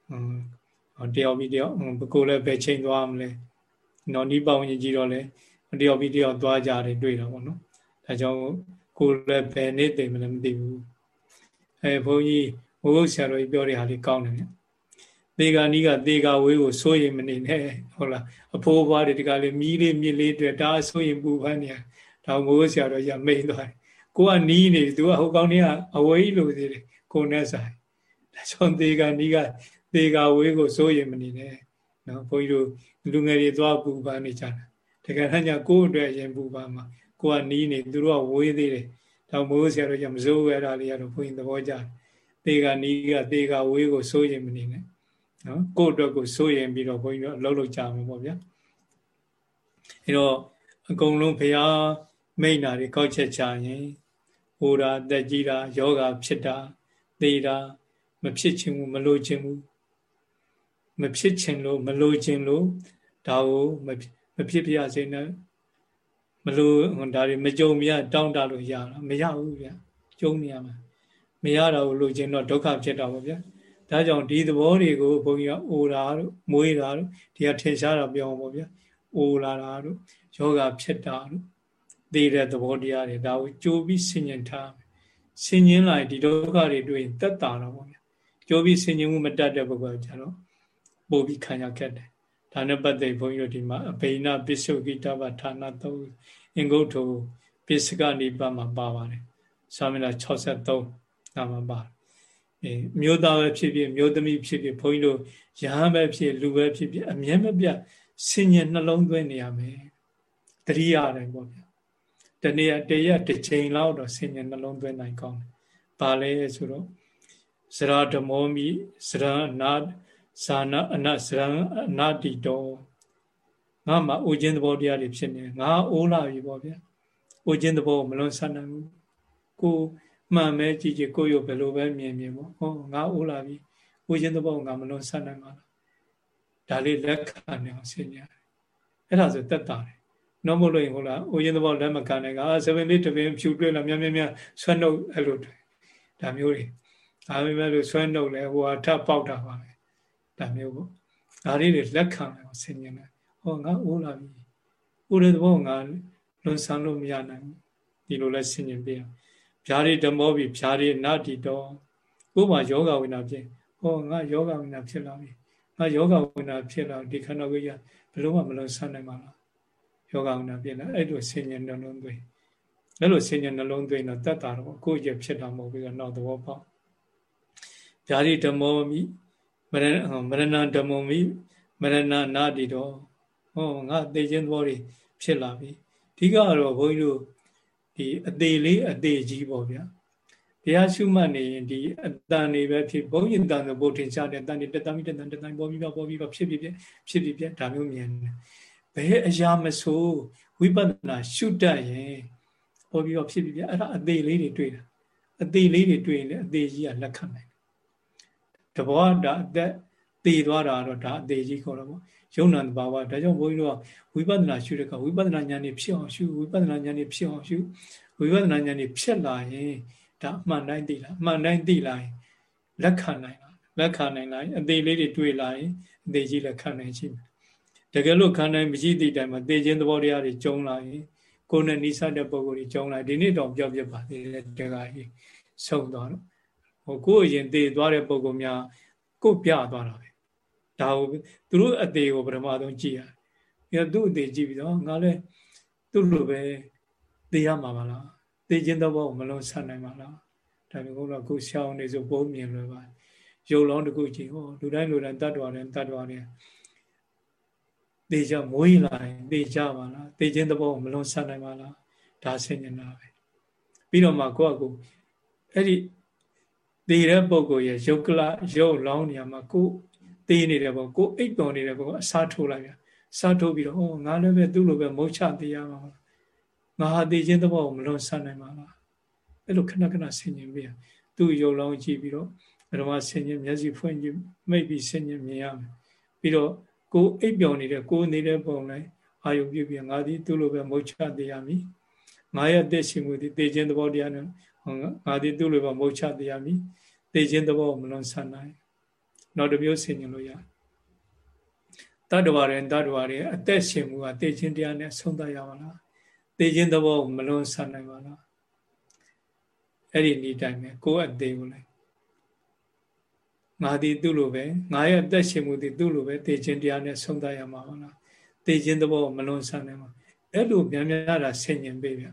ဟွန်းတယောက်ပြီးတယောက်ကိုလည်းပဲချိန်သွားမလဲနော်နီးပေါင်းကြီးကြီးတော့လေ တယောက်ပြီးတယောက်သွားကြတယ်တွေ့တာပေါ့နော်ဒါကြောင့်ကိုယ်လည်းဘယ်နေ့သိမလဲမသိဘူးအဲဘုန်းကြီးဘုရားဆရာတော်ကြီးပြောတဲ့ဟာလေးကောင်းတယ်ဗျသေကာနီးကသေကာဝေးကိုစိုးရင်မနေနဲ့ဟုတ်လားအဖိုးဘွားတွေဒီကလေးမီးလေးမြစ်လေးတွေဒါစိုးရင်ပူပန်းနေဒါဘုရားဆရာတော်ကြီးမိန်သွားတယ်ကိုကနီးနေသူကဟိုကောင်းနေကအဝေးလို့သေးတယ်ကိုနဲ့ဆိုင်ဒါကြောင့်သေကာနီးကသေကာဝေးကိုစိုးရင်မနေနဲ့နော်ဘုန်းကြီးတို့လူငယ်တွေသွားပူပန်းနေကြတာ တကယ်တမ်းကျကိုယ့်အတွက်ရင်ပူပန်းမှာကိုကနီးနေသူတို့ကဝေးသေးတယ်ဒါမိုးဆရာတို့ကမစိုးရတာလေးကတော့ဘုန်းကြီးသဘောကျတယ်သေကနီးကသေကဝေးကိုစိုးရင်မနေနဲ့နော်ကိုယ့်အတွက်ကိုစိုးရင်ပြီးတော့ဘုန်းကြီးတို့အလုပ်လုပ်ကြမှာပေါ့ဗျာအဲတော့အကုန်လုံးဘုရားမိန့်တာတွေကောက်ချက်ချရင်ဟိုတာတက်ကြီးတာယောဂဖြစ်တာသေတာမဖြစ်ခြင်းဘူးမလိုခြင်းဘူးမဖြစ်ခြင်းလို့မလိုခြင်းလို့ဒါကိုမဖြစ် ပြရစေနဲ့မလို့ဒါတွေမကြုံမြတောင်းတလို့ရတာမရဘူးဗျကြုံနေရမှာမရတော့လို့ခြင်းတော့ဒုက္ခဖြစ်တာပေါ့ဗျဒါကြောင့်ဒီသဘောတွေကိုဘုန်းကြီးကအိုတာတို့မွေးတာတို့ဒီကထင်ရှားတာပြောအောင်ပေါ့ဗျအိုလာတာတို့ယောဂဖြစ်တာတို့သိတဲ့သဘောတရားတွေဒါကိုကြိုးပြီးဆင်ញင်ထားဆင်ញင်လိုက်ဒီဒုက္ခတွေတွေ့ရင်တက်တာတော့ပေါ့ဗျကြိုးပြီးဆင်ញင်မှုမတတ်တဲ့ပုဂ္ဂိုလ်ကျတော့ပို့ပြီးခံရခဲ့တယ် ဒါနဲ့ပတ်သက်ဘုန်းကြီးတို့ဒီမှာအဘိနာပစ္စုကိတဗဌာနသုံးအင်္ဂုတ္ထုပစ္စကနိပတ်မှာပါပါတယ်သာမဏေ63နာမှာပါတယ်အဲမျိုးသားပဲဖြစ်ဖြစ်မျိုးသမီးဖြစ်ဖြစ်ဘုန်းကြီးတို့ရဟန်းပဲဖြစ်လူပဲဖြစ်ဖြစ်အမြဲမပြတ်ဆင်ញံနှလုံးသွင်းနေရမယ်တတိယတိုင်းပေါ့ဗျာတနေ့တရက်တစ်ချိန်လောက်တော့ဆင်ញံနှလုံးသွင်းနိုင်ကောင်းတယ်ဘာလဲဆိုတော့ဇရာဓမောမိဇရာနာ ဇာနာအနဇရံအနာတိတောငါမှအိုခြင်းသဘောတရားတွေဖြစ်နေငါအိုးလာပြီပေါ့ဗျာအိုခြင်းသဘောမလွန်ဆန်းနိုင်ဘူးကိုမှန်မဲကြည့်ကြည့်ကိုရုပ်ဘယ်လိုပဲမြင်မြင်ပေါ့ဟောငါအိုးလာပြီအိုခြင်းသဘောငါမလွန်ဆန်းနိုင်ပါလားဒါလေးလက်ခံနေအောင်ဆင်ညာအဲ့ဒါဆိုတက်တာတယ်နော်မလို့ရင်ဟုတ်လားအိုခြင်းသဘောလက်မခံနိုင်ကအာ7လေးတပင်ဖြူတွေ့လာမြမြမြဆွဲနှုတ်အဲ့လိုဒါမျိုးတွေဒါပေမဲ့လို့ဆွဲနှုတ်လဲဟိုဟာထပ်ပေါက်တာပါပဲ ဒါမျိုးပေါ့ဒါလေးတွေလက်ခံအောင်ဆင်ញင်တယ်ဟောငါအိုးလာပြီအိုးတဲ့သဘောငါလွန်ဆန်းလို့မရနိုင်ဘူးဒီလိုလဲဆင်ញင်ပြရဖြားရီဓမောပြီဖြားရီနာတိတော်ကို့မှာယောဂဝိနာဖြစ်ဟောငါယောဂဝိနာဖြစ်လာပြီငါယောဂဝိနာဖြစ်လာဒီခန္ဓာကိုယ်ကြီးဘယ်လိုမှမလွန်ဆန်းနိုင်ပါလားယောဂဝိနာဖြစ်လာအဲ့လိုဆင်ញင်နှလုံးသွင်းအဲ့လိုဆင်ញင်နှလုံးသွင်းတော့တတ်တာတော့ကိုယ့်ရဲ့ဖြစ်တာမဟုတ်ဘူးကတော့သဘောပေါက်ဖြားရီဓမောမိမ ရမရဏဓမ္မမိမရဏနာတိတော့ဟောငါသိခြင်းသဘောတွေဖြစ်လာပြီအဓိကတော့ဘုန်းကြီးတို့ဒီအသေးလေးအသေးကြီးပေါ့ဗျာတရားရှုမှတ်နေရင်ဒီအတန်တွေပဲဖြစ်ဘုန်းကြီးတန်ဆိုဘုထင်ရှားတယ်တန်တွေတတမိတတန်တတန်ပေါ်ပြီးပေါ်ပြီးဖြစ်ဖြစ်ဖြစ်ဖြစ်ဖြစ်ဒါမျိုးမြင်တယ်ဘယ်အရာမဆိုဝိပဿနာရှုတတ်ရင်ပေါ်ပြီးဖြစ်ဖြစ်ဖြစ်အဲ့ဒါအသေးလေးတွေတွေ့တာအသေးလေးတွေတွေ့ရင်လည်းအသေးကြီးကလက်ခံနိုင် တဘောဒါအသက်တည်သွားတာတော့ဒါအသေးကြီးခေါ်တော့ပေါ့ယုံနာတဘာဝဒါကြောင့်ဘုန်းကြီးတို့ကဝိပဿနာရှုတဲ့အခါဝိပဿနာဉာဏ်นี่ဖြစ်အောင်ရှုဝိပဿနာဉာဏ်นี่ဖြစ်အောင်ရှုဝိပဿနာဉာဏ်นี่ဖြစ်လာရင်ဒါအမှန်တိုင်းသိလာအမှန်တိုင်းသိလာရင်လက်ခံနိုင်လားလက်ခံနိုင်လားအသေးလေးတွေတွေ့လာရင်အသေးကြီးလက်ခံနိုင်ရှိမယ်တကယ်လို့ခံနိုင်မရှိသည့်တိုင်မှာသိခြင်းသဘောတရားတွေကျုံလာရင်ကိုယ်နဲ့နိစ္စတဲ့ပုံကိုယ်တွေကျုံလာဒီနေ့တော့ပြောပြပါသေးတယ်တကယ်ကြီးဆုံးသွားတော့ ဟိုကိုယ်အရင်တည်သွားတဲ့ပုံကများကိုယ်ပြသွားတာပဲဒါကိုသူတို့အသေးကိုပထမဆုံးကြည့်ရတယ်ပြီးတော့သူ့အသေးကြည့်ပြီးတော့ငါလည်းသူ့လိုပဲသိရမှာပါလားသိခြင်းသဘောမလုံးဆနိုင်ပါလားဒါမျိုးကတော့ကိုရှောင်းနေဆိုပုံမြင်လွယ်ပါရုပ်လောင်းတစ်ခုကြည့်ဟောလူတိုင်းလူတိုင်းတတ်တော်တယ်တတ်တော်တယ်သိကြမွေးလာရင်သိကြပါလားသိခြင်းသဘောမလုံးဆနိုင်ပါလားဒါဆင်ញနာပဲပြီးတော့မှကိုယ့်အကူအဲ့ဒီ တည်တဲ့ပုံကိုရဲ့ရုပ်ကလရုပ်လောင်းနေရာမှာကိုတည်နေတဲ့ပုံကိုအိပ်ပေါ်နေတဲ့ပုံအစားထိုးလိုက်ပြန်စားထိုးပြီးတော့ဟောငါလည်းပဲသူ့လိုပဲမုတ်ချတည်ရမှာငါဟာတည်ခြင်းသဘောကိုမလွန်ဆန်းနိုင်ပါလားအဲ့လိုခဏခဏဆင်ញင်ပြသူ့ရုပ်လောင်းကြည့်ပြီးတော့ဓမ္မဆင်ញင်မျက်စိဖွင့်ကြည့်မိတ်ပြီးဆင်ញင်မြင်ရမယ်ပြီးတော့ကိုအိပ်ပျော်နေတဲ့ကိုနေတဲ့ပုံလိုက်အာယုပြုပြီးငါဒီသူ့လိုပဲမုတ်ချတည်ရမည်ငါရဲ့အသက်ရှင်မှုဒီတည်ခြင်းသဘောတရားနဲ့ ငါဒီသူ့လိုပဲမုတ်ချတည်ရမည်သိခြင်းသဘောမလွန်ဆန်နိုင်နောက်တစ်မျိုးဆင်ញင်လို့ရတတ္တဝါတွေတတ္တဝါတွေအသက်ရှင်မှုကသိခြင်းတရားနဲ့ဆုံးသတ်ရပါလားသိခြင်းသဘောကိုမလွန်ဆန်နိုင်ပါလားအဲ့ဒီဤတိုင်းပဲကိုယ်အသေးကိုလည်းငါသည်သူ့လိုပဲငါရဲ့အသက်ရှင်မှုသည်သူ့လိုပဲသိခြင်းတရားနဲ့ဆုံးသတ်ရမှာပါလားသိခြင်းသဘောကိုမလွန်ဆန်နိုင်ပါအဲ့လိုများများတာဆင်ញင်ပေးဗျ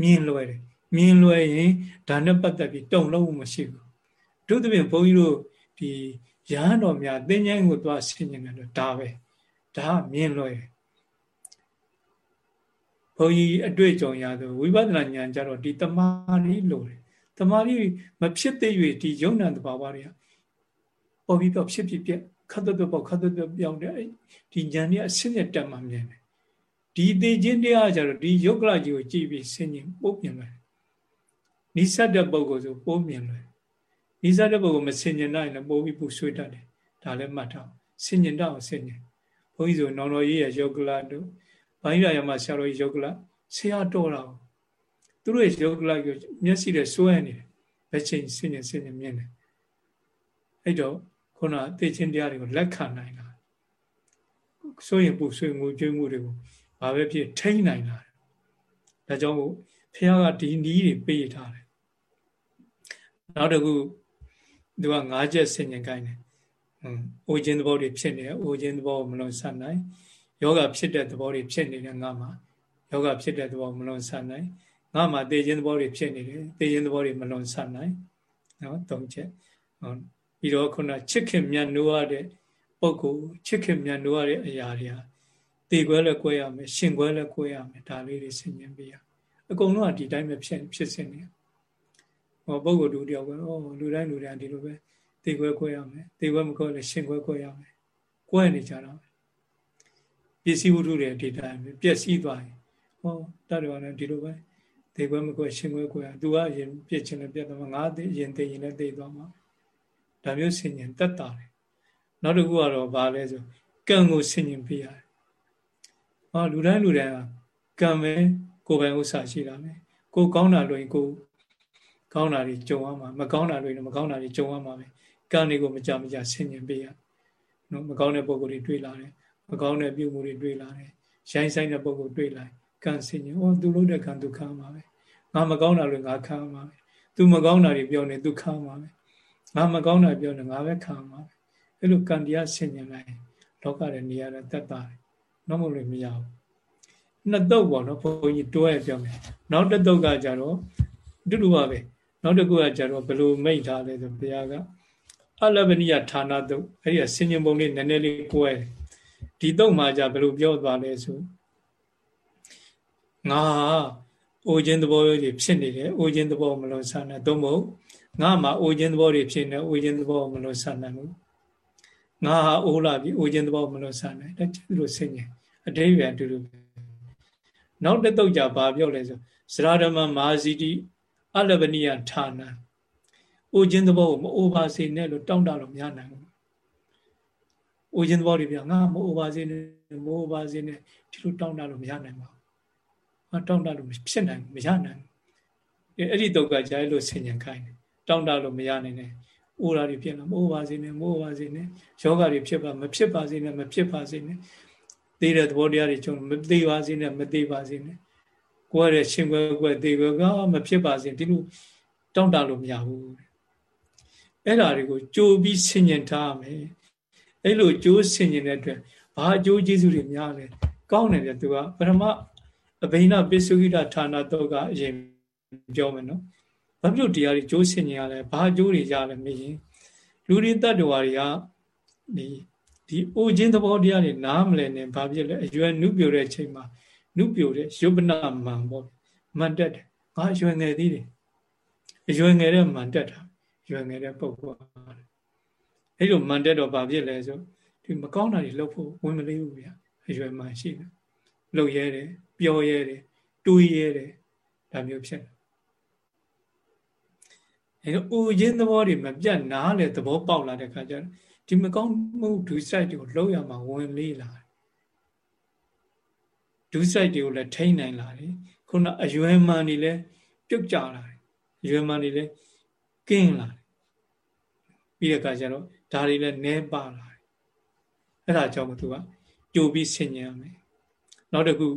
မြင်လွယ်တယ် မြင်လွယ်ရင်ဒါနဲ့ပတ်သက်ပြီးတုံလုံးမရှိဘူးတို့သဖြင့်ဘုန်းကြီးတို့ဒီရဟန်းတော်များသင်္ချိုင်းကိုသွားဆင်ញင်တယ်လို့ဒါပဲဒါမြင်လွယ်ဘုန်းကြီးအတွေ့အကြုံရသောဝိပဿနာဉာဏ်ကြတော့ဒီတမာရီလို့တယ်တမာရီမဖြစ်သေး၍ဒီယုံနာတဘာဝတွေကပေါ်ပြီးတော့ဖြစ်ဖြစ်ပြက်ခတ်တော့ပေါ့ခတ်တော့ပြောင်းတယ်ဒီဉာဏ်နဲ့အစစ်နဲ့တက်မှမြင်တယ်ဒီသိချင်းတရားကြတော့ဒီယုတ်ကလကြီးကိုကြည့်ပြီးဆင်ញင်ပုတ်မြင်တယ် နိစ္စတဲ့ပုဂ္ဂိုလ်ဆိုပိုးမြင်တယ်နိစ္စတဲ့ပုဂ္ဂိုလ်မဆင်ញင်နိုင်လည်းပိုးပြီးပူဆွေးတတ်တယ်ဒါလည်းမှတ်ထားဆင်ញင်တော့ဆင်ញင်ဘုန်းကြီးဆိုနောင်တော်ကြီးရဲ့ယုတ်ကလတို့ဘိုင်းရရမှာဆရာတော်ကြီးယုတ်ကလဆရာတော်တာသူတို့ရဲ့ယုတ်ကလကိုမျက်စိနဲ့စွဲနေတယ်ဘယ်ချိန်ဆင်ញင်ဆင်ញင်မြင်တယ်အဲ့တော့ခုနသိချင်းတရားတွေကိုလက်ခံနိုင်တာဆိုရင်ပူဆွေးငိုကြွေးမှုတွေကိုဘာပဲဖြစ်ထိန်းနိုင်တာဒါကြောင့်မို့ဖះကဒီနီးတွေပေးထားတယ် နောက်တစ်ခုသူက၅ချက်ဆင်ញင်ကိုင်းတယ်အိုခြင်းသဘောတွေဖြစ်နေတယ်အိုခြင်းသဘောမလွန်ဆန်နိုင်ယောဂဖြစ်တဲ့သဘောတွေဖြစ်နေတယ်ငါမှာယောဂဖြစ်တဲ့သဘောမလွန်ဆန်နိုင်ငါမှာသိခြင်းသဘောတွေဖြစ်နေတယ်သိခြင်းသဘောတွေမလွန်ဆန်နိုင်နော်သုံးချက်ဟုတ်ပြီးတော့ခုနချစ်ခင်မြတ်နိုးရတဲ့ပုဂ္ဂိုလ်ချစ်ခင်မြတ်နိုးရတဲ့အရာတွေဟာတည်ခွဲလည်းကိုယ်ရမယ်ရှင်ခွဲလည်းကိုယ်ရမယ်ဒါလေးတွေဆင်ញင်ပေးရအကုန်လုံးကဒီတိုင်းပဲဖြစ်ဖြစ်စင်နေ ဟောပုဂ္ဂိုလ်တူတယောက်ပဲဩလူတိုင်းလူတိုင်းဒီလိုပဲတည်ခွဲကိုယ်ရမယ်တည်ခွဲမကိုယ်လည်းရှင်ခွဲကိုယ်ရမယ်ကိုယ်နေကြတာပစ္စည်းဝတ္ထုတွေဒီတိုင်းပဲပျက်စီးသွားရင်ဟောတတ်တော်လည်းဒီလိုပဲတည်ခွဲမကိုယ်ရှင်ခွဲကိုယ်ရသူကအရင်ပြစ်ချင်လည်းပြတ်သွားမှာငါအရင်တည်ရင်လည်းတည်သွားမှာဒါမျိုးဆင်ញင်တက်တာတယ်နောက်တစ်ခုကတော့ဘာလဲဆိုကံကိုဆင်ញင်ပြရတယ်ဟောလူတိုင်းလူတိုင်းကကံပဲကိုယ်ပိုင်ဥစ္စာရှိတာပဲကိုကောင်းတာလို့ရင်ကို ကောင်းတာတွေကြုံရမှာမကောင်းတာလို့ရင်မကောင်းတာတွေကြုံရမှာပဲကံတွေကိုမကြမကြဆင်ញင်ပေးရနော်မကောင်းတဲ့ပုံကိုယ်တွေတွေ့လာတယ်မကောင်းတဲ့ပြုမှုတွေတွေ့လာတယ်ရိုင်းဆိုင်တဲ့ပုံကိုယ်တွေ့လာကံဆင်ញင်ဩသူလို့တဲ့ကံသူခံမှာပဲငါမကောင်းတာလို့ငါခံမှာပဲသူမကောင်းတာတွေပြောနေသူခံမှာပဲငါမကောင်းတာပြောနေငါပဲခံမှာပဲအဲ့လိုကံတရားဆင်ញင်လိုက်လောကရဲ့နေရာနဲ့တက်တာတယ်တော့မလို့မရဘူးနှစ်တုပ်ပေါ့နော်ဘုန်းကြီးတွဲပြောမယ်နောက်တစ်တုပ်ကကြတော့အတူတူပါပဲ နောက်တစ်ခုကကြတော့ဘယ်လိုမိတ်ထားလဲဆိုဘုရားကအလဗနိယဌာနတုပ်အဲ့ဒီဆင်ញင်ပုံလေးနည်းနည်းလေးကိုယ်ဒီတုပ်မှာじゃဘယ်လိုပြောသွားလဲဆိုငါအိုခြင်းသဘောတွေဖြစ်နေတယ်အိုခြင်းသဘောမလွန်ဆန်းတဲ့သို့မဟုတ်ငါမှာအိုခြင်းသဘောတွေဖြစ်နေအိုခြင်းသဘောမလွန်ဆန်းနိုင်ဘူးငါဟာအိုးလာပြီအိုခြင်းသဘောမလွန်ဆန်းနိုင်တဲ့ဒီလိုဆင်ញင်အတိပ္ပယ်အတူတူနောက်တစ်တုတ်ကြဘာပြောလဲဆိုဇရာဓမ္မမာဇီတိ အလဗနိယဌာနအိုခြင်းသဘောကိုမအိုပါစေနဲ့လို့တောင်းတလို့မရနိုင်ဘူးအိုခြင်းသဘောတွေပြငါမအိုပါစေနဲ့မအိုပါစေနဲ့ဒီလိုတောင်းတလို့မရနိုင်ပါဘူးငါတောင်းတလို့ဖြစ်နိုင်မရနိုင်ဘူးအဲ့ဒီတုတ်ကကြားလို့ဆင်ញံခိုင်းတယ်တောင်းတလို့မရနိုင်နဲ့အိုရာတွေဖြစ်လာမအိုပါစေနဲ့မအိုပါစေနဲ့ယောဂတွေဖြစ်ပါမဖြစ်ပါစေနဲ့မဖြစ်ပါစေနဲ့သိတဲ့သဘောတရားတွေကျုံမသိပါစေနဲ့မသိပါစေနဲ့ ကိုယ်ရဲ့ရှင်ခွဲခွဲသိခွဲကမဖြစ်ပါစေဒီလိုတောင့်တလို့မရဘူးအဲ့ဓာတွေကိုကြိုးပြီးဆင်ញင်ထားမယ်အဲ့လိုကြိုးဆင်ញင်တဲ့အတွက်ဘာအကျိုးကျေးဇူးတွေများလဲကောင်းတယ်ပြသူကပထမအဘိနပိစုဟိတဌာနတော့ကအရင်ပြောမယ်နော်ဘာဖြစ်လို့တရားတွေကြိုးဆင်ញင်ရလဲဘာအကျိုးတွေရလဲမင်းလူတွေတ attva တွေကဒီဒီအိုခြင်းသဘောတရားတွေနားမလည်နဲ့ဘာဖြစ်လဲအရွယ်နုပြိုတဲ့အချိန်မှာ နုပြိုတဲ့ယုပနာမန်ပေါ့မန်တက်တယ်ငါအရွယ်ငယ်သေးတယ်အရွယ်ငယ်တဲ့မန်တက်တာအရွယ်ငယ်တဲ့ပုဂ္ဂိုလ်အဲ့လိုမန်တက်တော့ဘာဖြစ်လဲဆိုဒီမကောင်းတာတွေလုပ်ဖို့ဝင်မလေးဘူးဗျာအရွယ်မှန်ရှိတယ်လုပ်ရဲတယ်ပျော်ရဲတယ်တွေးရဲတယ်ဒါမျိုးဖြစ်တယ်အဲတော့အိုခြင်းသဘောတွေမပြတ်နားလေသဘောပေါက်လာတဲ့ခါကျတော့ဒီမကောင်းမှုဒုစိုက်တွေကိုလှုပ်ရမှာဝင်လေးလာ ဒုစိုက်တွေကိုလည်းထိန်းနိုင်လာတယ်ခုနအယွယ်မှန်နေလဲပြုတ်ကြလာတယ်အယွယ်မှန်နေလဲကင်းလာတယ်ပြီးတဲ့အခါကျတော့ဒါတွေလည်းနဲပါလာတယ်အဲ့ဒါကြောင့်မသူက ကြိုပြီးဆင်ញင်ရမယ်နောက်တစ်ခု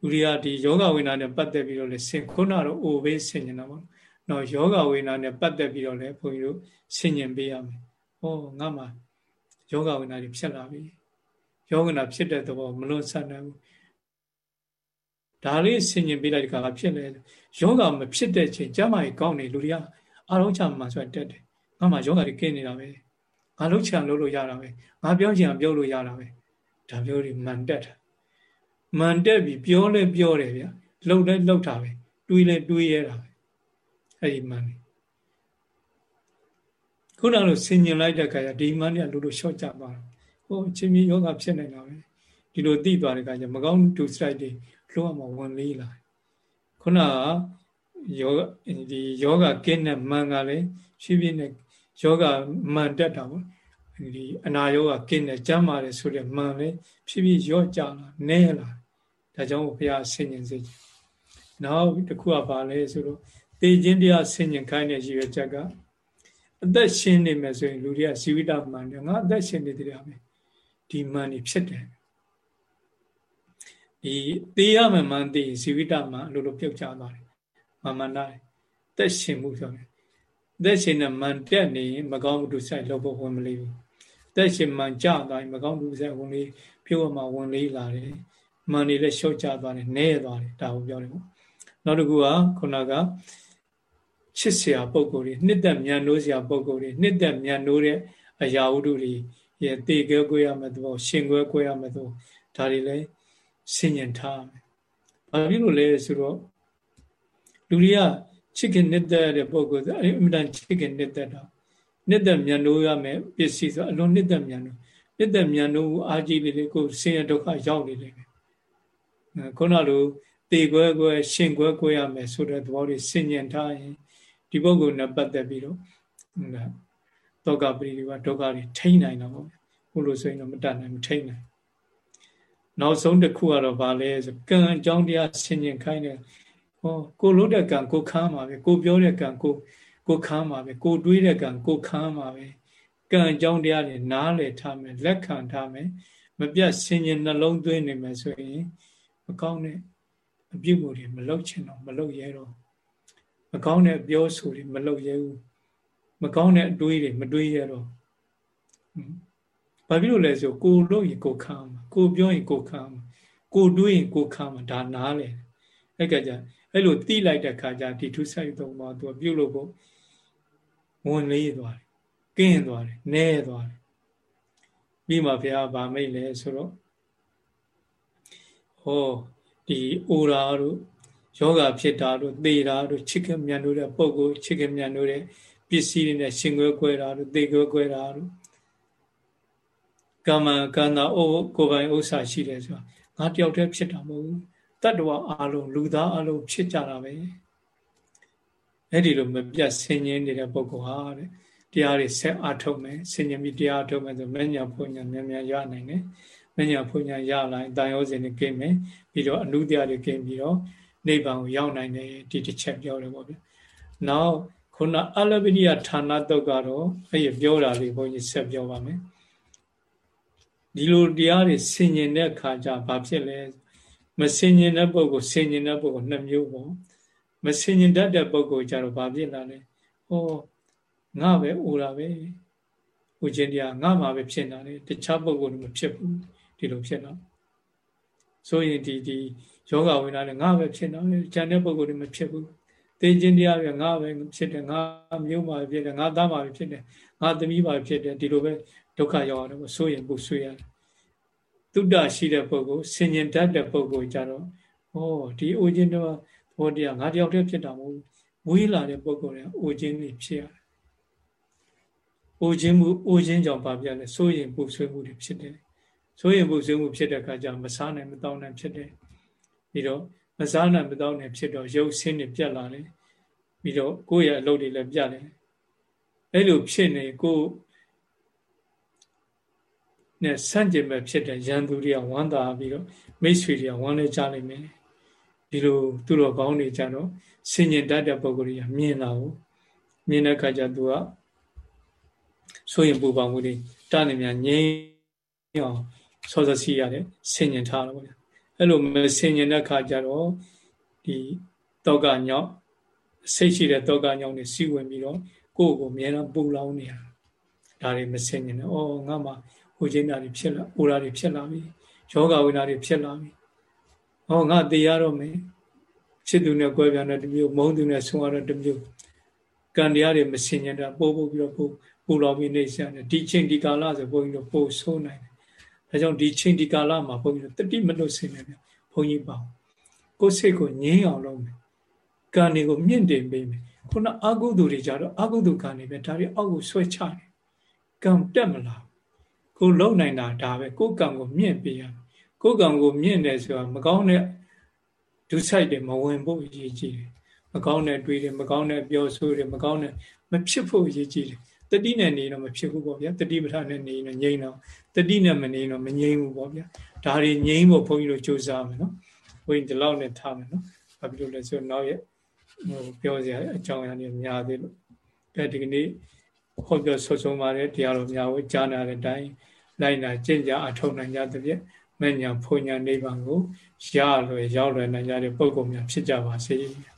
လူတွေကဒီယောဂဝိနာနဲ့ပတ်သက်ပြီးတော့လေဆင်ခုနတော့အိုဘေးဆင်ញင်တာပေါ့နော်ယောဂဝိနာနဲ့ပတ်သက်ပြီးတော့လေဘုန်းကြီးတို့ဆင်ញင်ပေးရမယ်ဟောငါမှယောဂဝိနာတွေဖြစ်လာပြီယောဂနာဖြစ်တဲ့သဘောမလွန်ဆန်နိုင်ဘူး ဒါလေးဆင်ញင်ပေးလိုက်တဲ့ခါကဖြစ်လေယောဂမဖြစ်တဲ့ချိန်ကျမကြီးကောင်းနေလူတွေကအားလုံးချမှဆိုတက်တယ်ငါမှယောဂတွေကင်းနေတာပဲငါလှုပ်ချင်လှုပ်လို့ရတာပဲငါပြောချင်ပြောလို့ရတာပဲဒါမျိုးတွေမှန်တက်တာမှန်တက်ပြီးပြောလဲပြောတယ်ဗျလှုပ်လဲလှုပ်တာပဲတွေးလဲတွေးရတာပဲအဲ့ဒီမှန်တယ်ခုနလိုဆင်ញင်လိုက်တဲ့ခါကျဒီမှန်เนี่ยလူတို့ရှော့ကြပါတော့ဟိုအချင်းကြီးယောဂဖြစ်နေတာပဲဒီလိုသိသွားတဲ့ခါကျမကောင်းဒူစလိုက်တွေ လှုပ်အောင်ဝင်လေးလာခုနကယောဒီယောဂကင်းတဲ့မှန်ကလည်းဖြည်းဖြည်းနဲ့ယောဂမှန်တက်တာပေါ့ဒီအနာယောဂကင်းတဲ့ကျမ်းမာတယ်ဆိုတဲ့မှန်လည်းဖြည်းဖြည်းရော့ကြလာနဲလာဒါကြောင့်ဘုရားဆင်ញင်စေချင်နောက်တစ်ခုကပါလဲဆိုတော့တေခြင်းတရားဆင်ញင်ခိုင်းတဲ့ရည်ရွယ်ချက်ကအသက်ရှင်နေမယ်ဆိုရင်လူတွေကဇီဝိတမှန်တယ်ငါအသက်ရှင်နေတရားပဲဒီမှန်နေဖြစ်တယ် ဒီတေးရမမှန်တေးဇီဝိတမှာအလိုလိုပြုတ်ကျသွားတယ်မမန္တတက်ရှင်မှုဆိုတယ်တက်ရှင်နဲ့မန်တက်နေမကောင်းမှုသူဆိုင်လောက်ဖို့ဝင်မလေးဘူးတက်ရှင်မှန်ကြသွားရင်မကောင်းမှုဆိုင်ဝင်လေးပြုတ်မှဝင်လေးလာတယ်မန်နေလည်းရှော့ကျသွားတယ်နဲသွားတယ်ဒါကိုပြောတယ်ပေါ့နောက်တစ်ခုကခုနကချစ်စရာပုံကိုယ်တွေနှစ်သက်မြန်နိုးစရာပုံကိုယ်တွေနှစ်သက်မြန်နိုးတဲ့အရာဝတ္ထုတွေရေတေကွယ်ကိုရမယ်သဘောရှင်ကွယ်ကိုရမယ်သဘောဒါတွေလည်း ဆင်ញင်ထားမယ်။ဘာဖြစ်လို့လဲဆိုတော့လူတွေကချစ်ခင်နှစ်သက်တဲ့ပုံကိုယ်အဲ့အမြဲတမ်းချစ်ခင်နှစ်သက်တာနှစ်သက်မြန်နိုးရမယ်ပစ္စည်းဆိုအလွန်နှစ်သက်မြန်နိုးနှစ်သက်မြန်နိုးအာကြီးလေးလေးကိုဆင်းရဲဒုက္ခရောက်နေလိမ့်မယ်။ခုနလိုတေကွဲကွဲရှင်ကွဲကွဲရမယ်ဆိုတဲ့သဘောတွေဆင်ញင်ထားရင်ဒီပုဂ္ဂိုလ်နဲ့ပတ်သက်ပြီးတော့ဒုက္ခပရိဒီဝဒုက္ခတွေထိန်းနိုင်တာပေါ့ဘုလိုဆိုရင်တော့မတတ်နိုင်မထိန်းနိုင် နောက်ဆုံးတစ်ခုကတော့ဗာလဲဆိုကံအကြောင်းတရားဆင်ញင်ခိုင်းတယ်ဟောကိုလို့တဲ့ကံကိုခမ်းပါပဲကိုပြောတဲ့ကံကိုကိုခမ်းပါပဲကိုတွေးတဲ့ကံကိုခမ်းပါပဲကံအကြောင်းတရားတွေနားလည်ထားမယ်လက်ခံထားမယ်မပြတ်ဆင်ញင်နှလုံးသွင်းနေမယ်ဆိုရင်မကောင်းတဲ့အပြုမှုတွေမလုပ်ချင်တော့မလုပ်ရဲတော့မကောင်းတဲ့ပြောဆိုတွေမလုပ်ရဲဘူးမကောင်းတဲ့အတွေးတွေမတွေးရတော့ဘာဖြစ်လို့လဲဆိုကိုလို့ရင်ကိုခံမှာ ကိုပြောရင်ကိုခံမှာကိုတွေးရင်ကိုခံမှာဒါနားလေအဲ့ကကြအဲ့လိုတိလိုက်တဲ့ခါကျဒီထုဆိုင်သုံးပါသူပြုတ်လို့ဖို့ဝင်လေးသွားတယ်ကင်းသွားတယ်နဲသွားတယ်ပြီးမှဘုရားဗာမိတ်လဲဆိုတော့ဟောဒီအိုရာတို့ယောဂဖြစ်တာတို့သေတာတို့ချစ်ခင်မြန်တို့တဲ့ပုံကိုချစ်ခင်မြန်တို့တဲ့ပစ္စည်းတွေနဲ့ရှင်ခွဲခွဲတာတို့သေခွဲခွဲတာတို့ ကမ္မကန္တာအိုကိုယ်ပိုင်ဥစ္စာရှိတယ်ဆိုတာငါတယောက်တည်းဖြစ်တာမဟုတ်ဘူးတတ္တဝအလုံးလူသားအလုံးဖြစ်ကြတာပဲအဲ့ဒီလိုမပြတ်ဆင်ញင်းနေတဲ့ပုဂ္ဂိုလ်ဟာတဲ့တရားတွေဆက်အထုတ်မယ်ဆင်ញင်းပြီးတရားထုတ်မယ်ဆိုမညာဖွညာမြန်မြန်ရနိုင်တယ်မညာဖွညာရလာရင်တန်ရောစဉ်တွေကိမ့်မယ်ပြီးတော့အနုတရားတွေကိမ့်ပြီးတော့နိဗ္ဗာန်ကိုရောက်နိုင်တယ်ဒီတစ်ချက်ပြောတယ်ပေါ့ဗျနောက်ခုနအလပတိယဌာနတုတ်ကတော့အဲ့ရပြောတာလေးဘုန်းကြီးဆက်ပြောပါမယ် ဒီလိုတရားတွေဆင်ញင်တဲ့အခါကျဘာဖြစ်လဲမဆင်ញင်တဲ့ပုဂ္ဂိုလ်ဆင်ញင်တဲ့ပုဂ္ဂိုလ်နှစ်မျိုးပေါ့မဆင်ញင်တတ်တဲ့ပုဂ္ဂိုလ်ကျတော့ဘာဖြစ်လာလဲဟောငါပဲအိုတာပဲဥချင်းတရားငါမှပဲဖြစ်နေတာလေတခြားပုဂ္ဂိုလ်တွေမဖြစ်ဘူးဒီလိုဖြစ်တော့ဆိုရင်ဒီဒီယောဂဝိနာနဲ့ငါပဲဖြစ်တော့ကျန်တဲ့ပုဂ္ဂိုလ်တွေမဖြစ်ဘူးသိခြင်းတရားပဲငါပဲဖြစ်တယ်ငါမျိုးပါဖြစ်တယ်ငါသားပါဖြစ်တယ်ငါသမီးပါဖြစ်တယ်ဒီလိုပဲ ဒုက္ခရောက်ရတယ်ပေါ့ဆိုရင်ပူဆွေးရတယ်တုဒ္ဒရှိတဲ့ပုဂ္ဂိုလ်ဆင်ញင်တတ်တဲ့ပုဂ္ဂိုလ်ကြတော့ဟောဒီအိုခြင်းတော့ဘောတရားငါတယောက်တည်းဖြစ်တာမဟုတ်ဝေးလာတဲ့ပုဂ္ဂိုလ်တွေအိုခြင်းတွေဖြစ်ရတယ်အိုခြင်းမှုအိုခြင်းကြောင့်ပါပြလဲဆိုရင်ပူဆွေးမှုတွေဖြစ်တယ်ဆိုရင်ပူဆွေးမှုဖြစ်တဲ့အခါကျမစားနိုင်မတောင်းနိုင်ဖြစ်တယ်ပြီးတော့မစားနိုင်မတောင်းနိုင်ဖြစ်တော့ရုပ်ဆင်းတွေပြတ်လာတယ်ပြီးတော့ကိုယ့်ရဲ့အလုပ်တွေလည်းပြတ်တယ်အဲ့လိုဖြစ်နေကို နဲ့ဆန့်ကျင်ဘက်ဖြစ်တဲ့ရန်သူတွေကဝမ်းသာပြီးတော့မိတ်ဆွေတွေကဝမ်းလဲကြလိမ့်မယ်ဒီလိုသူတော်ကောင်းတွေကြတော့ဆင်ញင်တတ်တဲ့ပုံကိုယ်တွေကမြင်လာဘူးမြင်တဲ့အခါကျသူကဆိုရင်ပူပါမှုတွေတနေမြငြိမ်းအောင် စောစောစီရတယ်ဆင်ញင်ထားတော့ဗျာအဲ့လိုမဆင်ញင်တဲ့ခါကျတော့ဒီတောကညောင်းစိတ်ရှိတဲ့တောကညောင်းနေစီဝင်ပြီးတော့ကိုယ့်ကိုအများအားပူလောင်နေရဒါတွေမဆင်ញင်နဲ့အော်ငါမှ ဟိုချင်းဓာတွေဖြစ်လာပူဓာတွေဖြစ်လာပြီယောဂဝိနာတွေဖြစ်လာပြီဟောငါတေးရတော့မယ်ချစ်သူနဲ့ကြွယ်ပြန်တဲ့တမျိုးမုန်းသူနဲ့ဆုံရတဲ့တမျိုးကံတရားတွေမဆင်ញင်တာပို့ပို့ပြီးတော့ပို့ပူလောင်ပြီးနေစရတယ်ဒီချိန်ဒီကာလဆိုဘုန်းကြီးတို့ပို့ဆိုးနိုင်တယ်ဒါကြောင့်ဒီချိန်ဒီကာလမှာဘုန်းကြီးတို့တတိမလွတ်စင်တယ်ဗျဘုန်းကြီးပေါ့ကိုယ်စိတ်ကိုငြင်းအောင်လုပ်မယ်ကံတွေကိုမြင့်တင်ပေးမယ်ခုနအကုသိုလ်တွေကြတော့အကုသိုလ်ကံတွေပဲဒါတွေအောက်ကိုဆွဲချတယ်ကံတက်မလား ကိုလုံနိုင်တာဒါပဲကိုယ်ကံကိုမြင့်ပေးရမယ်ကိုယ်ကံကိုမြင့်တယ်ဆိုတာမကောင်းတဲ့ဒုစိုက်တွေမဝင်ဖို့အရေးကြီးတယ်မကောင်းတဲ့တွေးတွေမကောင်းတဲ့ပြောဆိုတွေမကောင်းတဲ့မဖြစ်ဖို့အရေးကြီးတယ်တတိနဲ့နေတော့မဖြစ်ဘူးပေါ့ဗျာတတိပဋ္ဌာန်နဲ့နေတော့ငြိမ်းတော့တတိနဲ့မနေတော့မငြိမ်းဘူးပေါ့ဗျာဒါတွေငြိမ်းဖို့ဘုန်းကြီးတို့ကြိုးစားမယ်နော်ဘုန်းကြီးဒီလောက်နဲ့ထားမယ်နော်ဘာဖြစ်လို့လဲဆိုတော့နောက်ရဲ့ဟိုပြောစရာအကြောင်းအရာတွေများသေးလို့အဲဒီကနေ့ဟောပြောဆွဆုံးပါတယ်တရားတော်များကိုကြားနာတဲ့အတိုင်း လိုက်နာကျင့်ကြအထောက်နိုင်ကြတဲ့ဖြင့်မညာဖွညာနိဗ္ဗာန်ကိုရလွယ်ရောက်လွယ်နိုင်ကြတဲ့ပုဂ္ဂိုလ်များဖြစ်ကြပါစေ။